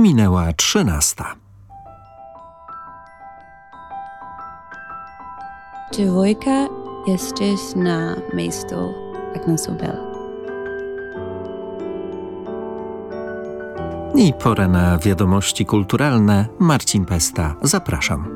Minęła trzynasta. Czy Wojka jesteś na miejscu Agnesu Bell? I pora na wiadomości kulturalne. Marcin Pesta, zapraszam.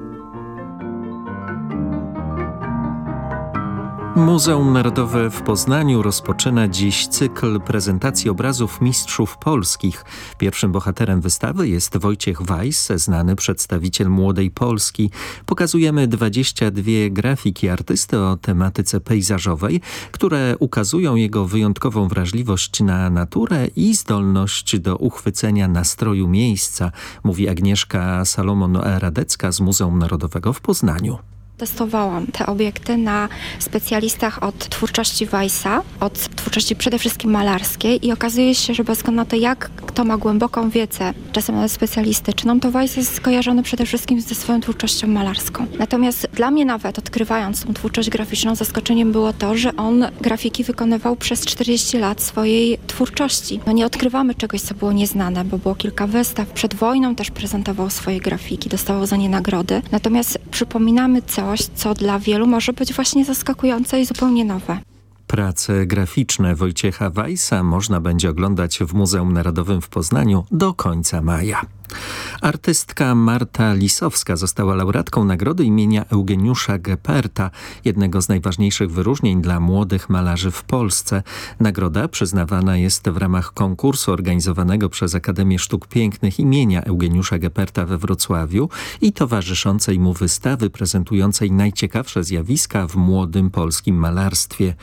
Muzeum Narodowe w Poznaniu rozpoczyna dziś cykl prezentacji obrazów mistrzów polskich. Pierwszym bohaterem wystawy jest Wojciech Weiss, znany przedstawiciel Młodej Polski. Pokazujemy 22 grafiki artysty o tematyce pejzażowej, które ukazują jego wyjątkową wrażliwość na naturę i zdolność do uchwycenia nastroju miejsca, mówi Agnieszka Salomon-Radecka z Muzeum Narodowego w Poznaniu. Testowałam te obiekty na specjalistach od twórczości Weissa, od twórczości przede wszystkim malarskiej i okazuje się, że bez względu na to, jak kto ma głęboką wiedzę, czasem nawet specjalistyczną, to Weiss jest skojarzony przede wszystkim ze swoją twórczością malarską. Natomiast dla mnie nawet, odkrywając tą twórczość graficzną, zaskoczeniem było to, że on grafiki wykonywał przez 40 lat swojej twórczości. No nie odkrywamy czegoś, co było nieznane, bo było kilka wystaw. Przed wojną też prezentował swoje grafiki, dostawał za nie nagrody. Natomiast przypominamy co coś, co dla wielu może być właśnie zaskakujące i zupełnie nowe. Prace graficzne Wojciecha Weissa można będzie oglądać w Muzeum Narodowym w Poznaniu do końca maja. Artystka Marta Lisowska została laureatką nagrody imienia Eugeniusza Geperta, jednego z najważniejszych wyróżnień dla młodych malarzy w Polsce. Nagroda przyznawana jest w ramach konkursu organizowanego przez Akademię Sztuk Pięknych imienia Eugeniusza Geperta we Wrocławiu i towarzyszącej mu wystawy prezentującej najciekawsze zjawiska w młodym polskim malarstwie.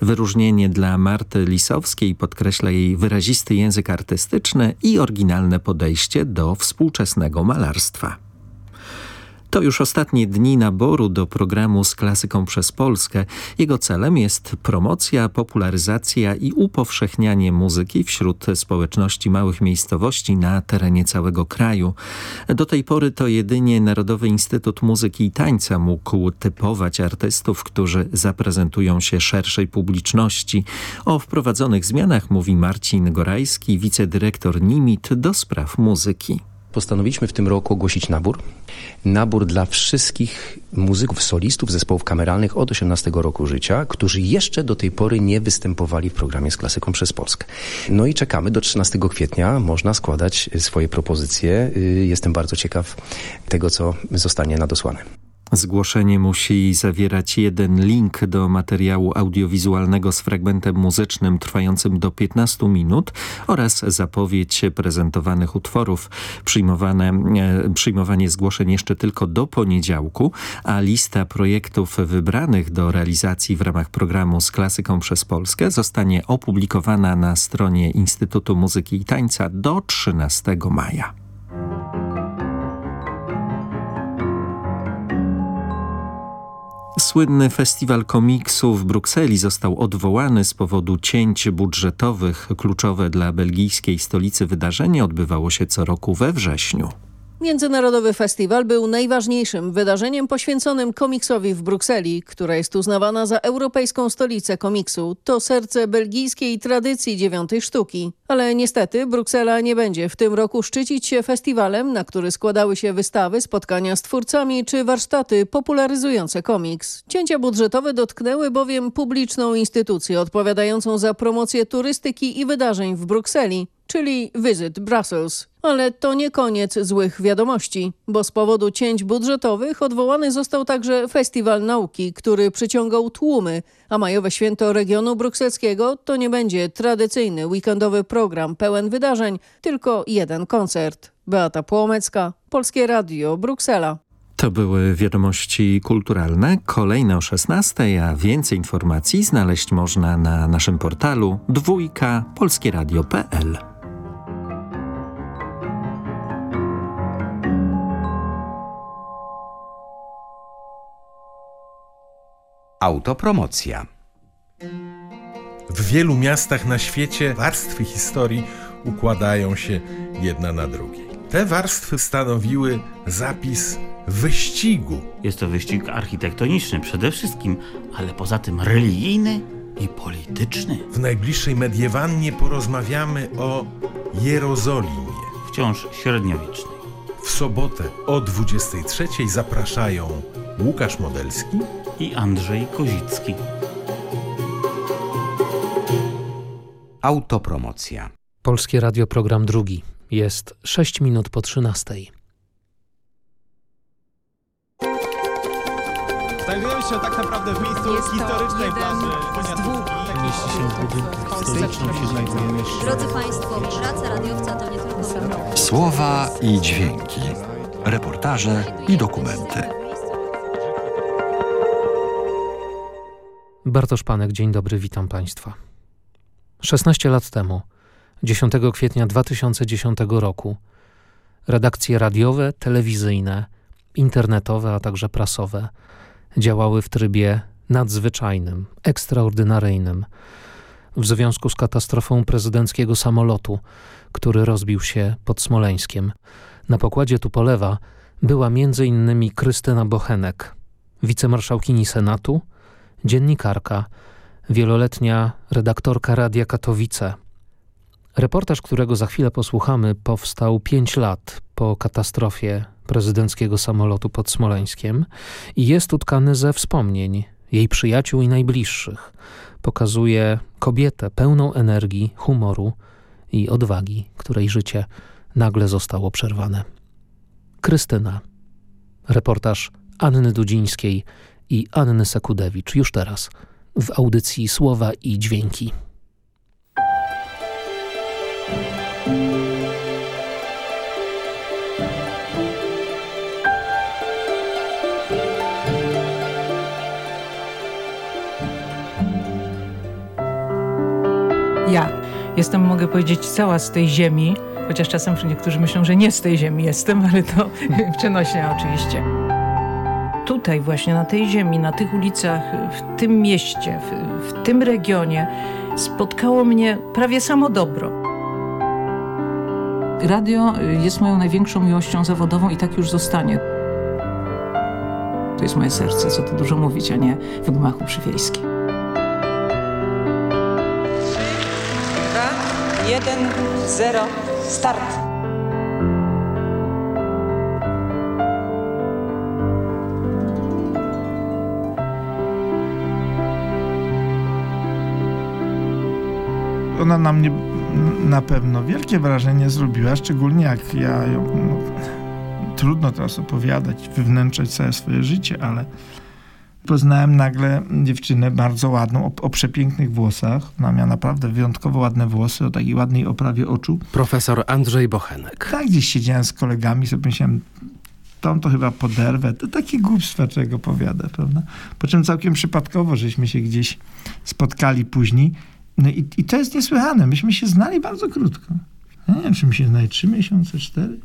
Wyróżnienie dla Marty Lisowskiej podkreśla jej wyrazisty język artystyczny i oryginalne podejście do współczesnego malarstwa. To już ostatnie dni naboru do programu z klasyką przez Polskę. Jego celem jest promocja, popularyzacja i upowszechnianie muzyki wśród społeczności małych miejscowości na terenie całego kraju. Do tej pory to jedynie Narodowy Instytut Muzyki i Tańca mógł typować artystów, którzy zaprezentują się szerszej publiczności. O wprowadzonych zmianach mówi Marcin Gorajski, wicedyrektor NIMIT do spraw muzyki. Postanowiliśmy w tym roku ogłosić nabór. Nabór dla wszystkich muzyków, solistów, zespołów kameralnych od 18 roku życia, którzy jeszcze do tej pory nie występowali w programie z klasyką przez Polskę. No i czekamy do 13 kwietnia. Można składać swoje propozycje. Y, jestem bardzo ciekaw tego, co zostanie nadosłane. Zgłoszenie musi zawierać jeden link do materiału audiowizualnego z fragmentem muzycznym trwającym do 15 minut oraz zapowiedź prezentowanych utworów. Przyjmowane, e, przyjmowanie zgłoszeń jeszcze tylko do poniedziałku, a lista projektów wybranych do realizacji w ramach programu z klasyką przez Polskę zostanie opublikowana na stronie Instytutu Muzyki i Tańca do 13 maja. Słynny festiwal komiksu w Brukseli został odwołany z powodu cięć budżetowych. Kluczowe dla belgijskiej stolicy wydarzenie odbywało się co roku we wrześniu. Międzynarodowy Festiwal był najważniejszym wydarzeniem poświęconym komiksowi w Brukseli, która jest uznawana za europejską stolicę komiksu. To serce belgijskiej tradycji dziewiątej sztuki. Ale niestety Bruksela nie będzie w tym roku szczycić się festiwalem, na który składały się wystawy, spotkania z twórcami czy warsztaty popularyzujące komiks. Cięcia budżetowe dotknęły bowiem publiczną instytucję odpowiadającą za promocję turystyki i wydarzeń w Brukseli czyli Visit Brussels. Ale to nie koniec złych wiadomości, bo z powodu cięć budżetowych odwołany został także Festiwal Nauki, który przyciągał tłumy, a majowe święto regionu brukselskiego to nie będzie tradycyjny weekendowy program pełen wydarzeń, tylko jeden koncert. Beata Płomecka, Polskie Radio, Bruksela. To były wiadomości kulturalne. Kolejne o 16, a więcej informacji znaleźć można na naszym portalu dwójka polskieradio.pl. Autopromocja. W wielu miastach na świecie warstwy historii układają się jedna na drugiej. Te warstwy stanowiły zapis wyścigu. Jest to wyścig architektoniczny przede wszystkim, ale poza tym religijny i polityczny. W najbliższej mediewannie porozmawiamy o Jerozolimie. wciąż średniowiecznej. W sobotę o 23 zapraszają Łukasz Modelski I Andrzej Kozicki. Autopromocja. Polskie Radio program drugi. Jest 6 minut po 13. Znajdujemy się tak naprawdę w miejscu Jest to historycznej jeden plaży. z dwóch Mieści się w budynku historycznym się znajdujemy. Drodzy Państwo, praca radiowca to nie tylko Słowa i dźwięki, reportaże i dokumenty. Bartosz Panek, dzień dobry, witam Państwa. 16 lat temu, 10 kwietnia 2010 roku, redakcje radiowe, telewizyjne, internetowe, a także prasowe działały w trybie nadzwyczajnym, ekstraordynaryjnym w związku z katastrofą prezydenckiego samolotu, który rozbił się pod Smoleńskiem. Na pokładzie Tupolewa była m.in. Krystyna Bochenek, wicemarszałkini Senatu, dziennikarka, wieloletnia redaktorka Radia Katowice. Reportaż, którego za chwilę posłuchamy, powstał pięć lat po katastrofie prezydenckiego samolotu pod Smoleńskiem i jest utkany ze wspomnień jej przyjaciół i najbliższych. Pokazuje kobietę pełną energii, humoru i odwagi, której życie nagle zostało przerwane. Krystyna. Reportaż Anny Dudzińskiej i Anny Sekudewicz już teraz w audycji Słowa i Dźwięki. Ja jestem, mogę powiedzieć, cała z tej ziemi, chociaż czasem niektórzy myślą, że nie z tej ziemi jestem, ale to przenośnie oczywiście. Tutaj właśnie, na tej ziemi, na tych ulicach, w tym mieście, w, w tym regionie spotkało mnie prawie samo dobro. Radio jest moją największą miłością zawodową i tak już zostanie. To jest moje serce, co tu dużo mówić, a nie w gmachu przywiejskim. Jeden, zero, start. Ona na mnie na pewno wielkie wrażenie zrobiła, szczególnie jak ja ją, no, trudno teraz opowiadać, wywnętrzać całe swoje życie, ale poznałem nagle dziewczynę bardzo ładną, o, o, przepięknych włosach. Ona miała naprawdę wyjątkowo ładne włosy, o takiej ładnej oprawie oczu. Profesor Andrzej Bochenek. Tak, gdzieś siedziałem z kolegami, sobie myślałem, tą to chyba poderwę. To takie głupstwa, czego powiada, prawda? Po czym całkiem przypadkowo, żeśmy się gdzieś spotkali później. No i, i to jest niesłychane. Myśmy się znali bardzo krótko. Ja nie wiem, czy my się znali trzy miesiące, cztery.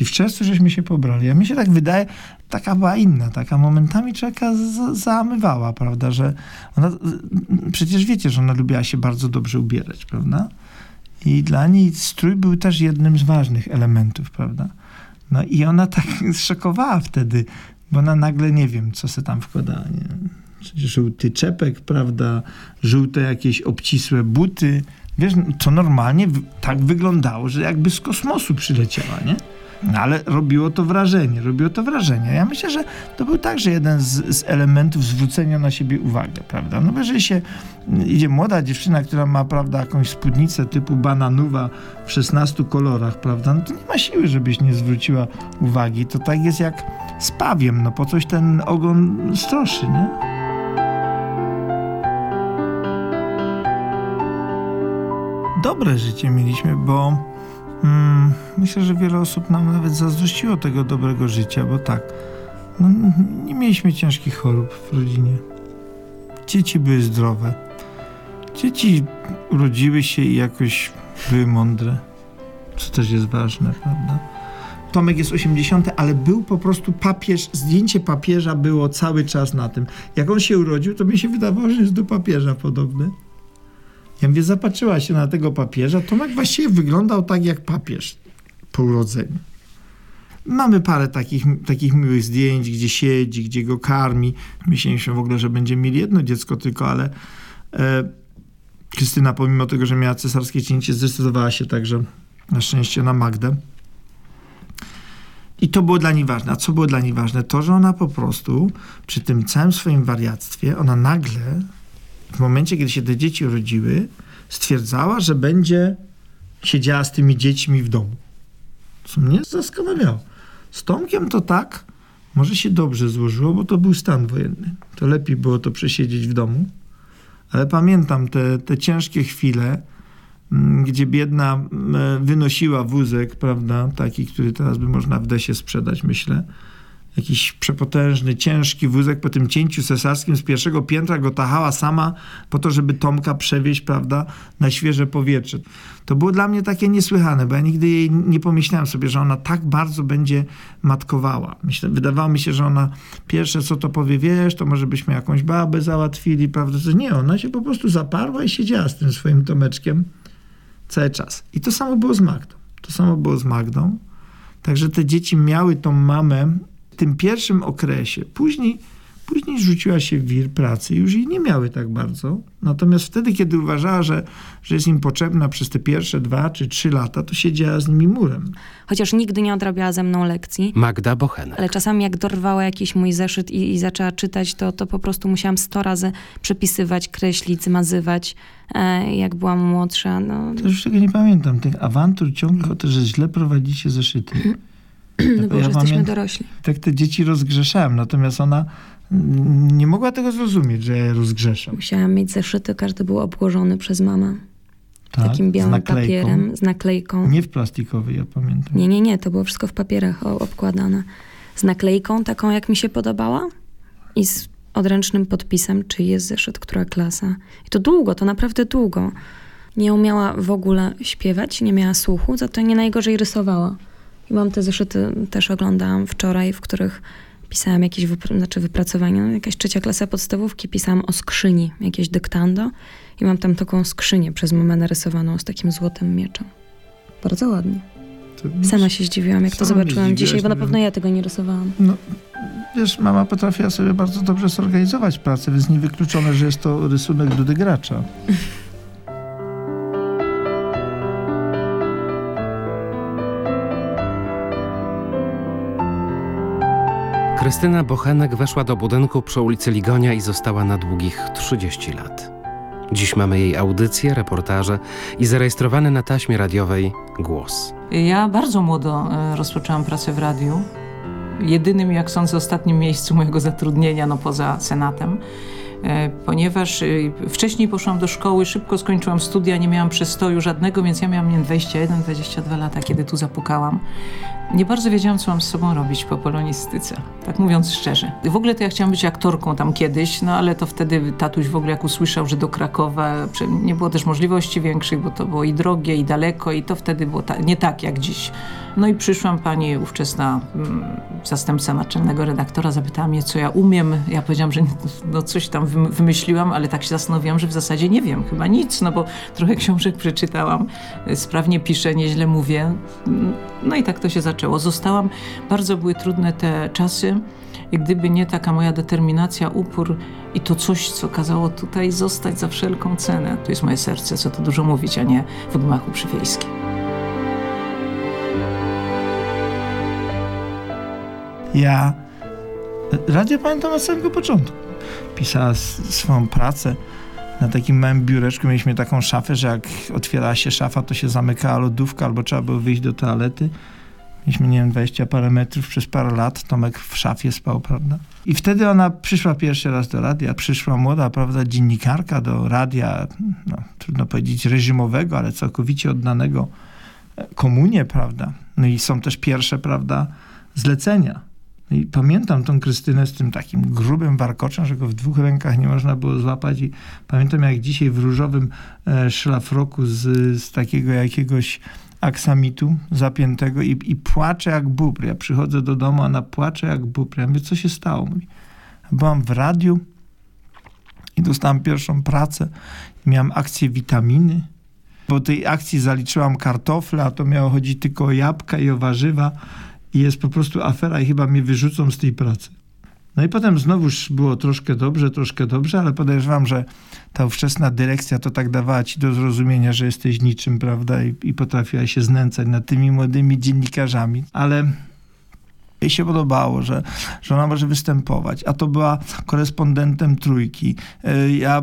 I w czerwcu żeśmy się pobrali. A mi się tak wydaje, taka była inna, taka momentami człowieka załamywała, prawda, że ona, przecież wiecie, że ona lubiła się bardzo dobrze ubierać, prawda? I dla niej strój był też jednym z ważnych elementów, prawda? No i ona tak zszokowała wtedy, bo ona nagle, nie wiem, co se tam wkładała, nie żółty czepek, prawda, żółte jakieś obcisłe buty, wiesz, to normalnie tak wyglądało, że jakby z kosmosu przyleciała, nie? No ale robiło to wrażenie, robiło to wrażenie. Ja myślę, że to był także jeden z, z elementów zwrócenia na siebie uwagę, prawda? No bo jeżeli się idzie młoda dziewczyna, która ma, prawda, jakąś spódnicę typu bananowa w 16 kolorach, prawda, no to nie ma siły, żebyś nie zwróciła uwagi. To tak jest jak z pawiem, no po coś ten ogon stroszy, nie? Dobre życie mieliśmy, bo Hmm, myślę, że wiele osób nam nawet zazdrościło tego dobrego życia, bo tak, no, nie mieliśmy ciężkich chorób w rodzinie. Dzieci były zdrowe. Dzieci urodziły się i jakoś były mądre, co też jest ważne, prawda? Tomek jest 80, ale był po prostu papież, zdjęcie papieża było cały czas na tym. Jak on się urodził, to mi się wydawało, że jest do papieża podobny. Ja mówię, zapatrzyła się na tego papieża, Tomek właściwie wyglądał tak jak papież po urodzeniu. Mamy parę takich, takich miłych zdjęć, gdzie siedzi, gdzie go karmi. Myśleliśmy w ogóle, że będziemy mieli jedno dziecko tylko, ale e, Krystyna pomimo tego, że miała cesarskie cięcie, zdecydowała się tak, że na szczęście na Magdę. I to było dla niej ważne. A co było dla niej ważne? To, że ona po prostu przy tym całym swoim wariactwie, ona nagle, w momencie, kiedy się te dzieci urodziły, stwierdzała, że będzie siedziała z tymi dziećmi w domu. Co mnie zastanawiało. Z Tomkiem to tak, może się dobrze złożyło, bo to był stan wojenny. To lepiej było to przesiedzieć w domu. Ale pamiętam te, te ciężkie chwile, mm, gdzie biedna mm, wynosiła wózek, prawda, taki, który teraz by można w desie sprzedać, myślę. Jakiś przepotężny, ciężki wózek po tym cięciu cesarskim z pierwszego piętra go tachała sama po to, żeby Tomka przewieźć, prawda, na świeże powietrze. To było dla mnie takie niesłychane, bo ja nigdy jej nie pomyślałem sobie, że ona tak bardzo będzie matkowała. Myślę, wydawało mi się, że ona pierwsze co to powie, wiesz, to może byśmy jakąś babę załatwili, prawda? Nie, ona się po prostu zaparła i siedziała z tym swoim Tomeczkiem cały czas. I to samo było z Magdą. To samo było z Magdą. Także te dzieci miały tą mamę tym pierwszym okresie. Później, później rzuciła się w wir pracy i już jej nie miały tak bardzo. Natomiast wtedy, kiedy uważała, że, że jest im potrzebna przez te pierwsze dwa czy trzy lata, to siedziała z nimi murem. Chociaż nigdy nie odrabiała ze mną lekcji. Magda Bochenek. Ale czasami jak dorwała jakiś mój zeszyt i, i zaczęła czytać, to, to po prostu musiałam sto razy przepisywać, kreślić, zmazywać, e, jak byłam młodsza. No. To już tego nie pamiętam. Tych awantur ciągłych o to, że źle prowadzicie zeszyty. No bo już jesteśmy dorośli. Tak te dzieci rozgrzeszałem, natomiast ona nie mogła tego zrozumieć, że ja rozgrzeszam. Musiałam mieć zeszyty, każdy był obłożony przez mamę. Tak, Takim z białym naklejką. papierem, z naklejką. Nie w plastikowej, ja pamiętam. Nie, nie, nie, to było wszystko w papierach obkładane. Z naklejką taką, jak mi się podobała i z odręcznym podpisem, czy jest zeszyt, która klasa. I to długo, to naprawdę długo. Nie umiała w ogóle śpiewać, nie miała słuchu, za to nie najgorzej rysowała. I mam te zeszyty, też oglądałam wczoraj, w których pisałam jakieś wypr- znaczy wypracowania, no, jakaś trzecia klasa podstawówki, pisałam o skrzyni, jakieś dyktando i mam tam taką skrzynię przez mamę narysowaną z takim złotym mieczem. Bardzo ładnie. Sama się zdziwiłam, jak to zobaczyłam dzisiaj, bo na no. pewno ja tego nie rysowałam. No, wiesz, mama potrafiła sobie bardzo dobrze zorganizować pracę, więc niewykluczone, że jest to rysunek Dudy Gracza. Krystyna Bochenek weszła do budynku przy ulicy Ligonia i została na długich 30 lat. Dziś mamy jej audycje, reportaże i zarejestrowany na taśmie radiowej głos. Ja bardzo młodo e, rozpoczęłam pracę w radiu. Jedynym, jak sądzę, ostatnim miejscu mojego zatrudnienia, no poza Senatem. E, Ponieważ e, wcześniej poszłam do szkoły, szybko skończyłam studia, nie miałam przestoju żadnego, więc ja miałam nie wiem, 21-22 lata, kiedy tu zapukałam. Nie bardzo wiedziałam, co mam z sobą robić po polonistyce, tak mówiąc szczerze. W ogóle to ja chciałam być aktorką tam kiedyś, no ale to wtedy tatuś w ogóle jak usłyszał, że do Krakowa nie było też możliwości większych, bo to było i drogie, i daleko, i to wtedy było ta, nie tak jak dziś. No i przyszłam, pani ówczesna mm, zastępca naczelnego redaktora zapytała mnie, co ja umiem. Ja powiedziałam, że no coś tam wym- wymyśliłam, ale tak się zastanowiłam, że w zasadzie nie wiem, chyba nic, no bo trochę książek przeczytałam, y, sprawnie piszę, nieźle mówię. Mm, No i tak to się zaczęło. Zostałam, bardzo były trudne te czasy. I gdyby nie taka moja determinacja, upór i to coś, co kazało tutaj zostać za wszelką cenę, to jest moje serce, co tu dużo mówić, a nie w gmachu przywiejskim. Ja radio pamiętam od samego początku. Pisała swoją pracę na takim małym biureczku. Mieliśmy taką szafę, że jak otwierała się szafa, to się zamykała lodówka albo trzeba było wyjść do toalety. Mieliśmy, nie wiem, 20 parę metrów przez parę lat. Tomek w szafie spał, prawda? I wtedy ona przyszła pierwszy raz do radia. Przyszła młoda, prawda, dziennikarka do radia, no, trudno powiedzieć reżimowego, ale całkowicie oddanego e, komunie, prawda? No i są też pierwsze, prawda, zlecenia. No I pamiętam tą Krystynę z tym takim grubym warkoczem, że go w dwóch rękach nie można było złapać i pamiętam jak dzisiaj w różowym e, szlafroku z, z takiego jakiegoś aksamitu zapiętego i, i płacze jak bóbr. Ja przychodzę do domu, ona płacze jak bóbr. Ja mówię, co się stało? Mówi, byłam w radiu i dostałam pierwszą pracę. Miałam akcję witaminy. Po tej akcji zaliczyłam kartofle, a to miało chodzić tylko o jabłka i o warzywa. I jest po prostu afera i chyba mnie wyrzucą z tej pracy. No i potem znowuż było troszkę dobrze, troszkę dobrze, ale podejrzewam, że ta ówczesna dyrekcja to tak dawała ci do zrozumienia, że jesteś niczym, prawda, i, i potrafiła się znęcać nad tymi młodymi dziennikarzami. Ale jej się podobało, że, że ona może występować, a to była korespondentem trójki. E, ja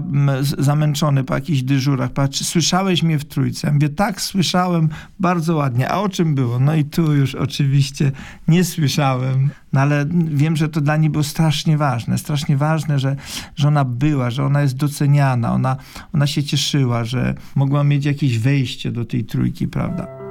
zamęczony po jakichś dyżurach, patrzy, słyszałeś mnie w trójce? Ja mówię, tak, słyszałem, bardzo ładnie. A o czym było? No i tu już oczywiście nie słyszałem, no ale wiem, że to dla niej było strasznie ważne, strasznie ważne, że, że ona była, że ona jest doceniana, ona, ona się cieszyła, że mogła mieć jakieś wejście do tej trójki, prawda?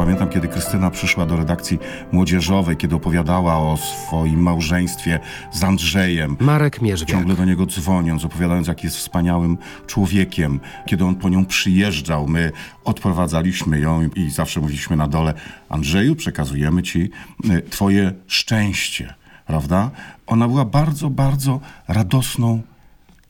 Pamiętam, kiedy Krystyna przyszła do redakcji młodzieżowej, kiedy opowiadała o swoim małżeństwie z Andrzejem. Marek Mierzwiak. Ciągle do niego dzwoniąc, opowiadając, jak jest wspaniałym człowiekiem. Kiedy on po nią przyjeżdżał, my odprowadzaliśmy ją i zawsze mówiliśmy na dole, Andrzeju, przekazujemy ci y, twoje szczęście, prawda? Ona była bardzo, bardzo radosną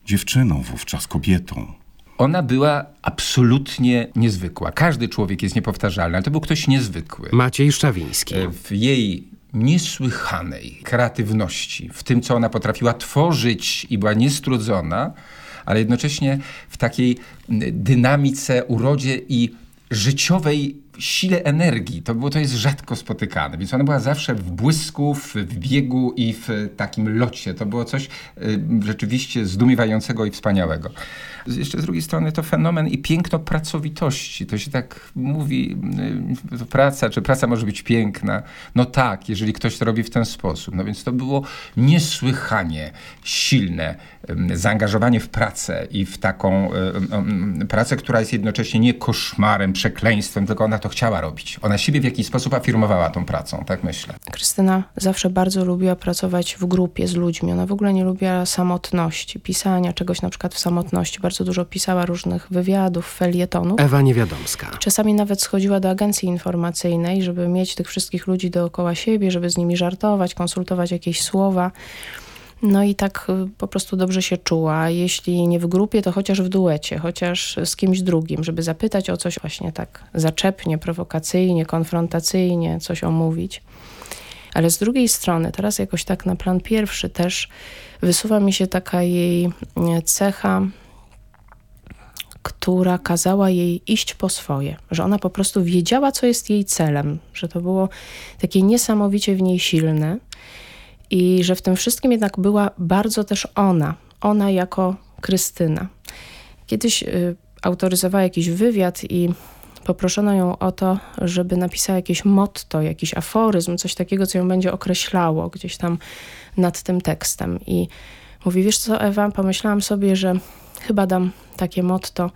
dziewczyną wówczas, kobietą. Ona była absolutnie niezwykła. Każdy człowiek jest niepowtarzalny, ale to był ktoś niezwykły. Maciej Szczawiński. E, w jej niesłychanej kreatywności, w tym, co ona potrafiła tworzyć i była niestrudzona, ale jednocześnie w takiej dynamice, urodzie i życiowej sile energii. To, było, to jest rzadko spotykane, więc ona była zawsze w błysku, w, w biegu i w takim locie. To było coś y, rzeczywiście zdumiewającego i wspaniałego. Jeszcze z drugiej strony to fenomen i piękno pracowitości. To się tak mówi, y, praca, czy praca może być piękna. No tak, jeżeli ktoś to robi w ten sposób. No więc to było niesłychanie silne zaangażowanie w pracę i w taką y, pracę, która jest jednocześnie nie koszmarem, przekleństwem, tylko ona to chciała robić. Ona siebie w jakiś sposób afirmowała tą pracą, tak myślę. Krystyna zawsze bardzo lubiła pracować w grupie z ludźmi. Ona w ogóle nie lubiła samotności, pisania czegoś na przykład w samotności bardzo dużo pisała różnych wywiadów, felietonów. Ewa Niewiadomska. Czasami nawet schodziła do agencji informacyjnej, żeby mieć tych wszystkich ludzi dookoła siebie, żeby z nimi żartować, konsultować jakieś słowa. No i tak y, po prostu dobrze się czuła. Jeśli nie w grupie, to chociaż w duecie, chociaż z kimś drugim, żeby zapytać o coś właśnie tak zaczepnie, prowokacyjnie, konfrontacyjnie, coś omówić. Ale z drugiej strony, teraz jakoś tak na plan pierwszy też wysuwa mi się taka jej e, cecha która kazała jej iść po swoje, że ona po prostu wiedziała, co jest jej celem, że to było takie niesamowicie w niej silne i że w tym wszystkim jednak była bardzo też ona, ona jako Krystyna. Kiedyś y, autoryzowała jakiś wywiad i poproszono ją o to, żeby napisała jakieś motto, jakiś aforyzm, coś takiego, co ją będzie określało gdzieś tam nad tym tekstem. I mówi, wiesz co Ewa, pomyślałam sobie, że chyba dam takie motto,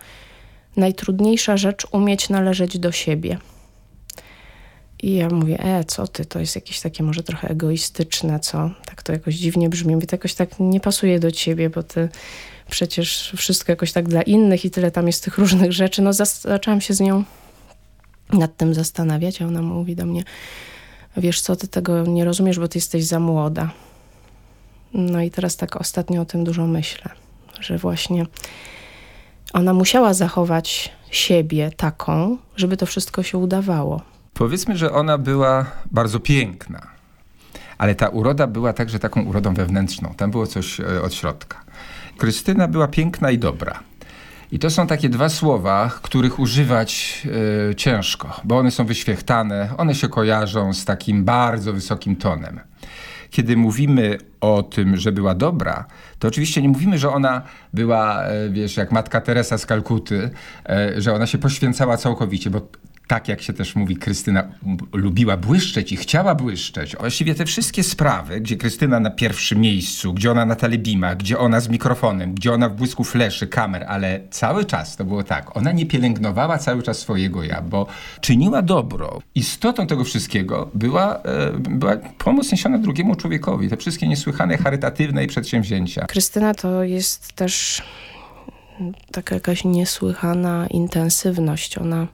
najtrudniejsza rzecz umieć należeć do siebie. I ja mówię, e, co ty, to jest jakieś takie może trochę egoistyczne, co? Tak to jakoś dziwnie brzmi. Mówię, to jakoś tak nie pasuje do ciebie, bo ty przecież wszystko jakoś tak dla innych i tyle tam jest tych różnych rzeczy. No zaczęłam się z nią nad tym zastanawiać, a ona mówi do mnie, wiesz co, ty tego nie rozumiesz, bo ty jesteś za młoda. No i teraz tak ostatnio o tym dużo myślę że właśnie ona musiała zachować siebie taką, żeby to wszystko się udawało. Powiedzmy, że ona była bardzo piękna, ale ta uroda była także taką urodą wewnętrzną. Tam było coś e, od środka. Krystyna była piękna i dobra. I to są takie dwa słowa, których używać y, ciężko, bo one są wyświechtane, one się kojarzą z takim bardzo wysokim tonem kiedy mówimy o tym, że była dobra, to oczywiście nie mówimy, że ona była, e, wiesz, jak matka Teresa z Kalkuty, e, że ona się poświęcała całkowicie, bo tak jak się też mówi, Krystyna lubiła błyszczeć i chciała błyszczeć. Właściwie te wszystkie sprawy, gdzie Krystyna na pierwszym miejscu, gdzie ona na telebimach, gdzie ona z mikrofonem, gdzie ona w błysku fleszy, kamer, ale cały czas to było tak. Ona nie pielęgnowała cały czas swojego ja, bo czyniła dobro. Istotą tego wszystkiego była, e, była pomoc niesiona drugiemu człowiekowi. Te wszystkie niesłychane, charytatywne i przedsięwzięcia. Krystyna to jest też taka jakaś niesłychana intensywność. Ona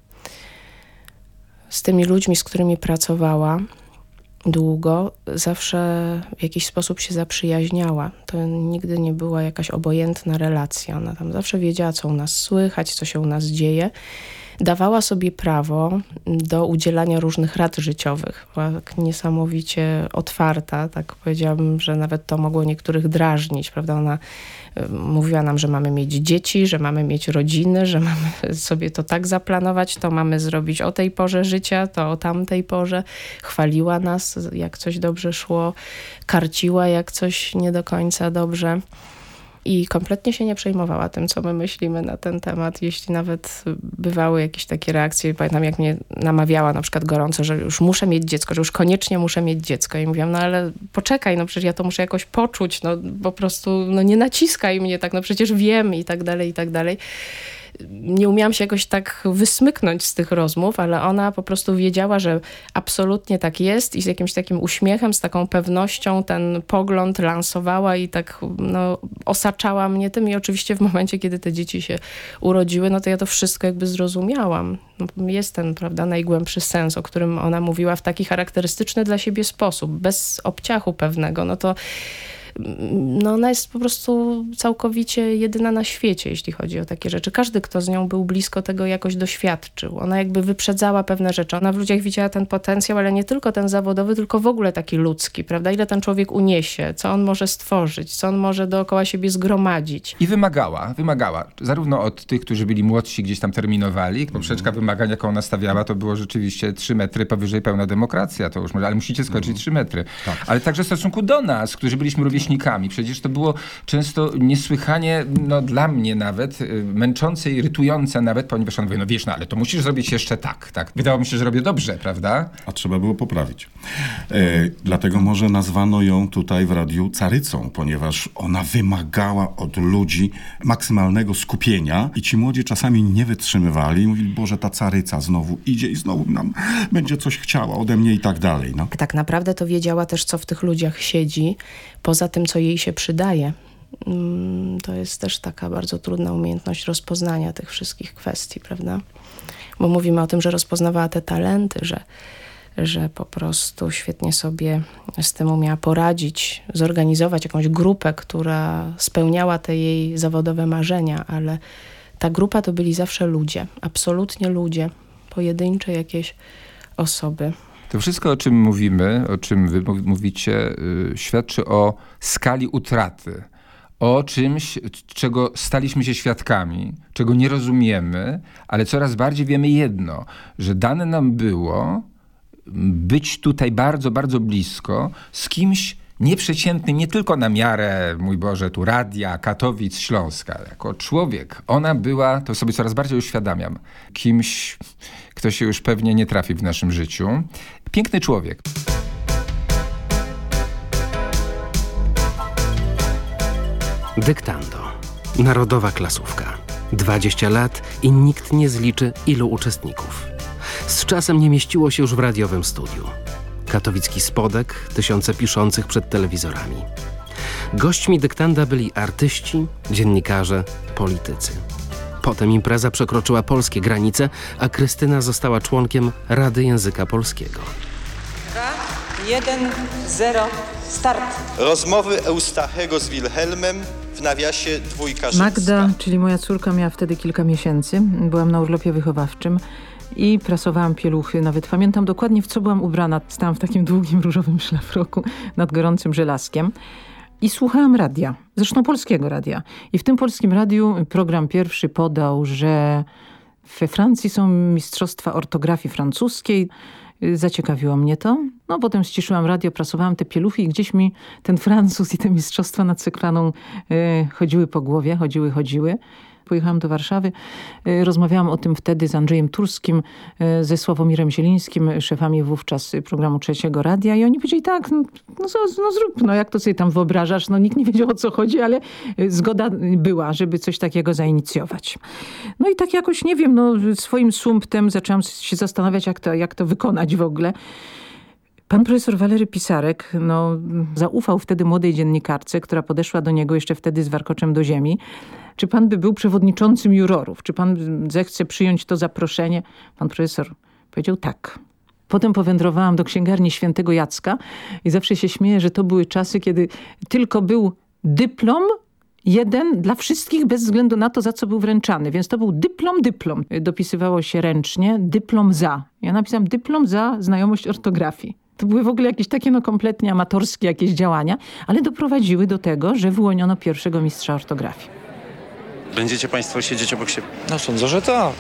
z tymi ludźmi, z którymi pracowała długo, zawsze w jakiś sposób się zaprzyjaźniała. To nigdy nie była jakaś obojętna relacja. Ona tam zawsze wiedziała, co u nas słychać, co się u nas dzieje. dawała sobie prawo do udzielania różnych rad życiowych. Była tak niesamowicie otwarta, tak powiedziałabym, że nawet to mogło niektórych drażnić, prawda? Ona mówiła nam, że mamy mieć dzieci, że mamy mieć rodziny, że mamy sobie to tak zaplanować, to mamy zrobić o tej porze życia, to o tamtej porze. Chwaliła nas, jak coś dobrze szło, karciła, jak coś nie do końca dobrze i kompletnie się nie przejmowała tym, co my myślimy na ten temat. Jeśli nawet bywały jakieś takie reakcje, pamiętam jak mnie namawiała na przykład gorąco, że już muszę mieć dziecko, że już koniecznie muszę mieć dziecko. I mówiłam, no ale poczekaj, no przecież ja to muszę jakoś poczuć, no po prostu no nie naciskaj mnie tak, no przecież wiem i tak dalej, i tak dalej nie umiałam się jakoś tak wysmyknąć z tych rozmów, ale ona po prostu wiedziała, że absolutnie tak jest i z jakimś takim uśmiechem, z taką pewnością ten pogląd lansowała i tak no, osaczała mnie tym i oczywiście w momencie, kiedy te dzieci się urodziły, no to ja to wszystko jakby zrozumiałam. No, jest ten, prawda, najgłębszy sens, o którym ona mówiła w taki charakterystyczny dla siebie sposób, bez obciachu pewnego, no to no ona jest po prostu całkowicie jedyna na świecie, jeśli chodzi o takie rzeczy. Każdy, kto z nią był blisko tego jakoś doświadczył. Ona jakby wyprzedzała pewne rzeczy. Ona w ludziach widziała ten potencjał, ale nie tylko ten zawodowy, tylko w ogóle taki ludzki, prawda? Ile ten człowiek uniesie, co on może stworzyć, co on może dookoła siebie zgromadzić. I wymagała, wymagała. Zarówno od tych, którzy byli młodsi, gdzieś tam terminowali. Poprzeczka mhm. wymagań, jaką ona stawiała, to było rzeczywiście 3 metry powyżej pełna demokracja. To już może, ale musicie skoczyć mhm. 3 metry. Tak. Ale także w stosunku do nas, którzy byliśmy równie rówieśnikami. Przecież to było często niesłychanie, no dla mnie nawet, y, męczące, irytujące nawet, ponieważ on mówi, no wiesz, no ale to musisz zrobić jeszcze tak, tak. Wydawało mi się, że robię dobrze, prawda? A trzeba było poprawić. E, dlatego może nazwano ją tutaj w radiu carycą, ponieważ ona wymagała od ludzi maksymalnego skupienia i ci młodzi czasami nie wytrzymywali i mówili, Boże, ta caryca znowu idzie i znowu nam będzie coś chciała ode mnie i tak dalej. No. Tak naprawdę to wiedziała też, co w tych ludziach siedzi, poza tym, co jej się przydaje. Mm, to jest też taka bardzo trudna umiejętność rozpoznania tych wszystkich kwestii, prawda? Bo mówimy o tym, że rozpoznawała te talenty, że, że po prostu świetnie sobie z tym umiała poradzić, zorganizować jakąś grupę, która spełniała te jej zawodowe marzenia, ale ta grupa to byli zawsze ludzie, absolutnie ludzie, pojedyncze jakieś osoby. To wszystko, o czym mówimy, o czym wy mówicie, yy, świadczy o skali utraty. O czymś, czego staliśmy się świadkami, czego nie rozumiemy, ale coraz bardziej wiemy jedno, że dane nam było być tutaj bardzo, bardzo blisko z kimś, nieprzeciętnym nie tylko na miarę, mój Boże, tu radia, Katowic, Śląska. Jako człowiek ona była, to sobie coraz bardziej uświadamiam, kimś, kto się już pewnie nie trafi w naszym życiu. Piękny człowiek. Dyktando. Narodowa klasówka. 20 lat i nikt nie zliczy ilu uczestników. Z czasem nie mieściło się już w radiowym studiu katowicki spodek, tysiące piszących przed telewizorami. Gośćmi dyktanda byli artyści, dziennikarze, politycy. Potem impreza przekroczyła polskie granice, a Krystyna została członkiem Rady Języka Polskiego. 2, 1, 0, start. Rozmowy Eustachego z Wilhelmem w nawiasie dwójka rzymska. Magda, czyli moja córka, miała wtedy kilka miesięcy. Byłam na urlopie wychowawczym i prasowałam pieluchy. Nawet pamiętam dokładnie w co byłam ubrana. Stałam w takim długim różowym szlafroku nad gorącym żelazkiem. I słuchałam radia, zresztą polskiego radia. I w tym polskim radiu program pierwszy podał, że we Francji są mistrzostwa ortografii francuskiej. Zaciekawiło mnie to. No potem ściszyłam radio, prasowałam te pieluchy i gdzieś mi ten Francuz i te mistrzostwa nad cyklaną y, chodziły po głowie, chodziły, chodziły pojechałam do Warszawy. E, rozmawiałam o tym wtedy z Andrzejem Turskim, e, ze Sławomirem Zielińskim, szefami wówczas programu Trzeciego Radia i oni powiedzieli tak, no, no, no zrób, no jak to sobie tam wyobrażasz? No nikt nie wiedział o co chodzi, ale e, zgoda była, żeby coś takiego zainicjować. No i tak jakoś, nie wiem, no swoim sumptem zaczęłam się zastanawiać, jak to, jak to wykonać w ogóle. Pan profesor Walery Pisarek no, zaufał wtedy młodej dziennikarce, która podeszła do niego jeszcze wtedy z warkoczem do ziemi czy pan by był przewodniczącym jurorów? Czy pan zechce przyjąć to zaproszenie? Pan profesor powiedział tak. Potem powędrowałam do księgarni świętego Jacka i zawsze się śmieję, że to były czasy, kiedy tylko był dyplom jeden dla wszystkich bez względu na to, za co był wręczany. Więc to był dyplom, dyplom. Dopisywało się ręcznie, dyplom za. Ja napisałam dyplom za znajomość ortografii. To były w ogóle jakieś takie no kompletnie amatorskie jakieś działania, ale doprowadziły do tego, że wyłoniono pierwszego mistrza ortografii. Będziecie Państwo siedzieć obok siebie? No sądzę, że tak.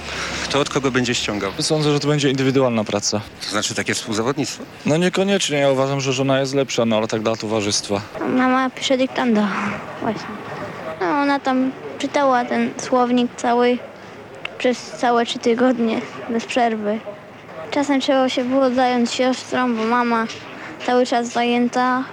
Kto od kogo będzie ściągał? Sądzę, że to będzie indywidualna praca. To znaczy takie współzawodnictwo? No niekoniecznie, ja uważam, że żona jest lepsza, no ale tak dla towarzystwa. Mama pisze dyktando, właśnie. No, ona tam czytała ten słownik cały przez całe trzy tygodnie, bez przerwy. Czasem trzeba się było zająć siostrą, bo mama cały czas zajęta.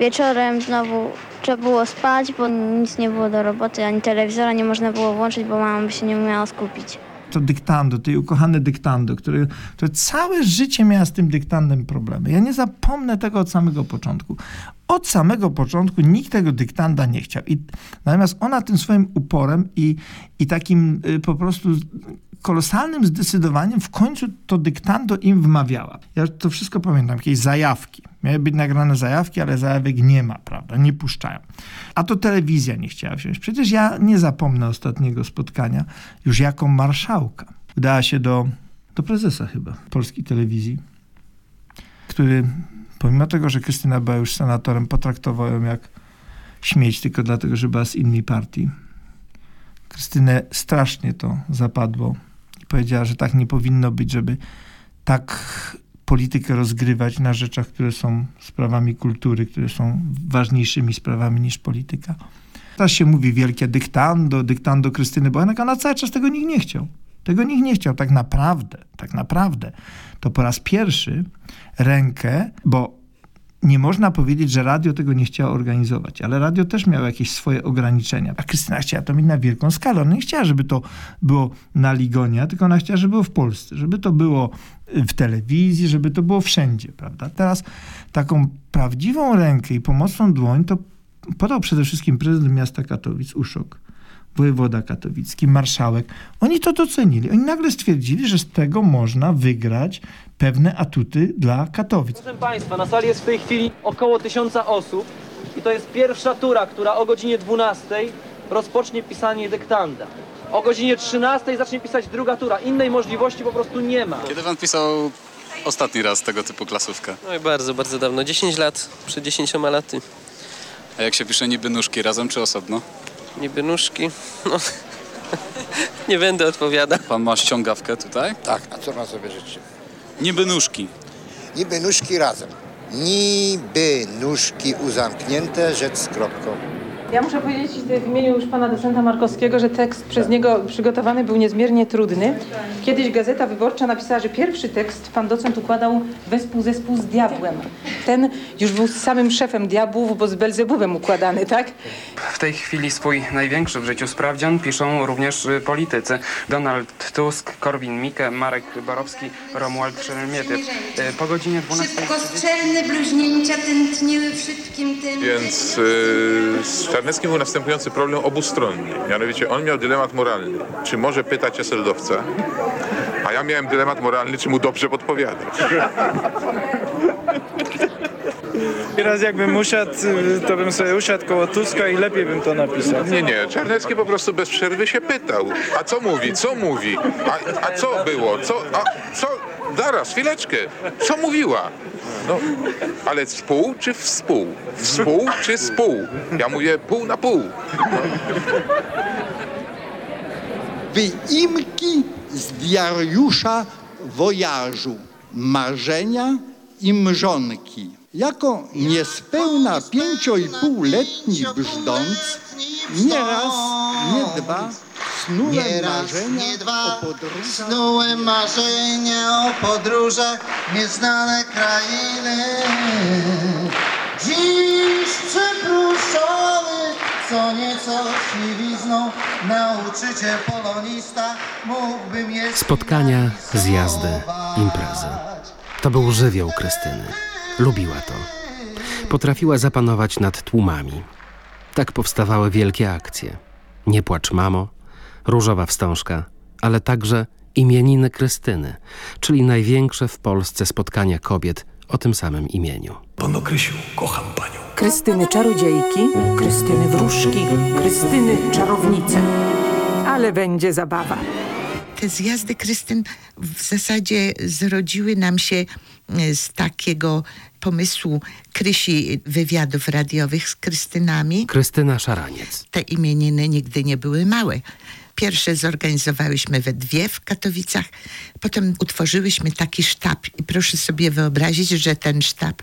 Wieczorem znowu trzeba było spać, bo nic nie było do roboty, ani telewizora nie można było włączyć, bo mama by się nie umiała skupić. To dyktando, to jej ukochane dyktando, które, które całe życie miała z tym dyktandem problemy. Ja nie zapomnę tego od samego początku. Od samego początku nikt tego dyktanda nie chciał. I, natomiast ona tym swoim uporem i, i takim y, po prostu kolosalnym zdecydowaniem w końcu to dyktando im wmawiała. Ja to wszystko pamiętam, jakieś zajawki. Miały być nagrane zajawki, ale zajawek nie ma, prawda? Nie puszczają. A to telewizja nie chciała wziąć. Przecież ja nie zapomnę ostatniego spotkania już jako marszałka. Udała się do, do prezesa chyba polskiej telewizji, który pomimo tego, że Krystyna była już senatorem, potraktował ją jak śmieć tylko dlatego, że była z innej partii. Krystynę strasznie to zapadło powiedziała, że tak nie powinno być, żeby tak politykę rozgrywać na rzeczach, które są sprawami kultury, które są ważniejszymi sprawami niż polityka. Teraz się mówi wielkie dyktando, dyktando Krystyny Bochenek, a na cały czas tego nikt nie chciał. Tego nikt nie chciał. Tak naprawdę, tak naprawdę, to po raz pierwszy rękę, bo nie można powiedzieć, że radio tego nie chciało organizować, ale radio też miało jakieś swoje ograniczenia. A Krystyna chciała to mieć na wielką skalę. Ona nie chciała, żeby to było na Ligonia, tylko ona chciała, żeby było w Polsce, żeby to było w telewizji, żeby to było wszędzie, prawda? Teraz taką prawdziwą rękę i pomocną dłoń to podał przede wszystkim prezydent miasta Katowic, Uszok, wojewoda katowicki, marszałek. Oni to docenili. Oni nagle stwierdzili, że z tego można wygrać pewne atuty dla Katowic. Proszę Państwa, na sali jest w tej chwili około tysiąca osób i to jest pierwsza tura, która o godzinie 12 rozpocznie pisanie dyktanda. O godzinie 13 zacznie pisać druga tura. Innej możliwości po prostu nie ma. Kiedy pan pisał ostatni raz tego typu klasówkę? No i bardzo, bardzo dawno. 10 lat, przed 10 laty. A jak się pisze niby nóżki, razem czy osobno? Niby nóżki, no... nie będę odpowiadał. Pan ma ściągawkę tutaj? Tak, a co pan sobie życzy? Niby nóżki. Niby nóżki razem. Niby nóżki uzamknięte, rzecz z kropką. Ja muszę powiedzieć w imieniu już pana docenta Markowskiego, że tekst przez niego przygotowany był niezmiernie trudny. Kiedyś Gazeta Wyborcza napisała, że pierwszy tekst pan docent układał wespół zespół z diabłem. Ten już był samym szefem diabłów, bo z Belzebubem układany, tak? W tej chwili swój największy w życiu sprawdzian piszą również y, politycy. Donald Tusk, Korwin-Mikke, Marek Borowski, Romuald Szelmietyw. Y, Po godzinie 12... Szybkostrzelne bluźnięcia tętniły w szybkim tym... Więc yy, z Czarneckim był następujący problem obustronny. Mianowicie on miał dylemat moralny. Czy może pytać eseldowca? A ja miałem dylemat moralny, czy mu dobrze podpowiadać. Teraz jakbym usiadł, to bym sobie usiadł koło Tuska i lepiej bym to napisał. Nie, nie. Czarnecki po prostu bez przerwy się pytał. A co mówi? Co mówi? A, a co było? Co? A co? Zaraz, chwileczkę. Co mówiła? No, ale współ czy współ? Współ czy spół? Ja mówię pół na pół. Wyimki z diariusza wojażu, marzenia i mrzonki. Jako niespełna pięcio i półletni brzdąc, nieraz, nie dwa, snułem Nieraz, marzenia nie dwa. Snułem marzenia o podróżach, nieznane krainy. Dziś przypruszony, co nieco śliwizną, nauczyciel polonista, mógłbym je Spotkania, zjazdy, imprezy. To był żywioł Krystyny. Lubiła to. Potrafiła zapanować nad tłumami. Tak powstawały wielkie akcje. Nie płacz mamo, różowa wstążka, ale także imieniny Krystyny, czyli największe w Polsce spotkania kobiet o tym samym imieniu. Pano Krysiu, kocham panią. Krystyny czarodziejki, Krystyny wróżki, Krystyny czarownice. Ale będzie zabawa. Te zjazdy Krystyn w zasadzie zrodziły nam się e, z takiego pomysłu Krysi wywiadów radiowych z Krystynami. Krystyna Szaraniec. Te imieniny nigdy nie były małe. Pierwsze zorganizowałyśmy we dwie w Katowicach, potem utworzyłyśmy taki sztab i proszę sobie wyobrazić, że ten sztab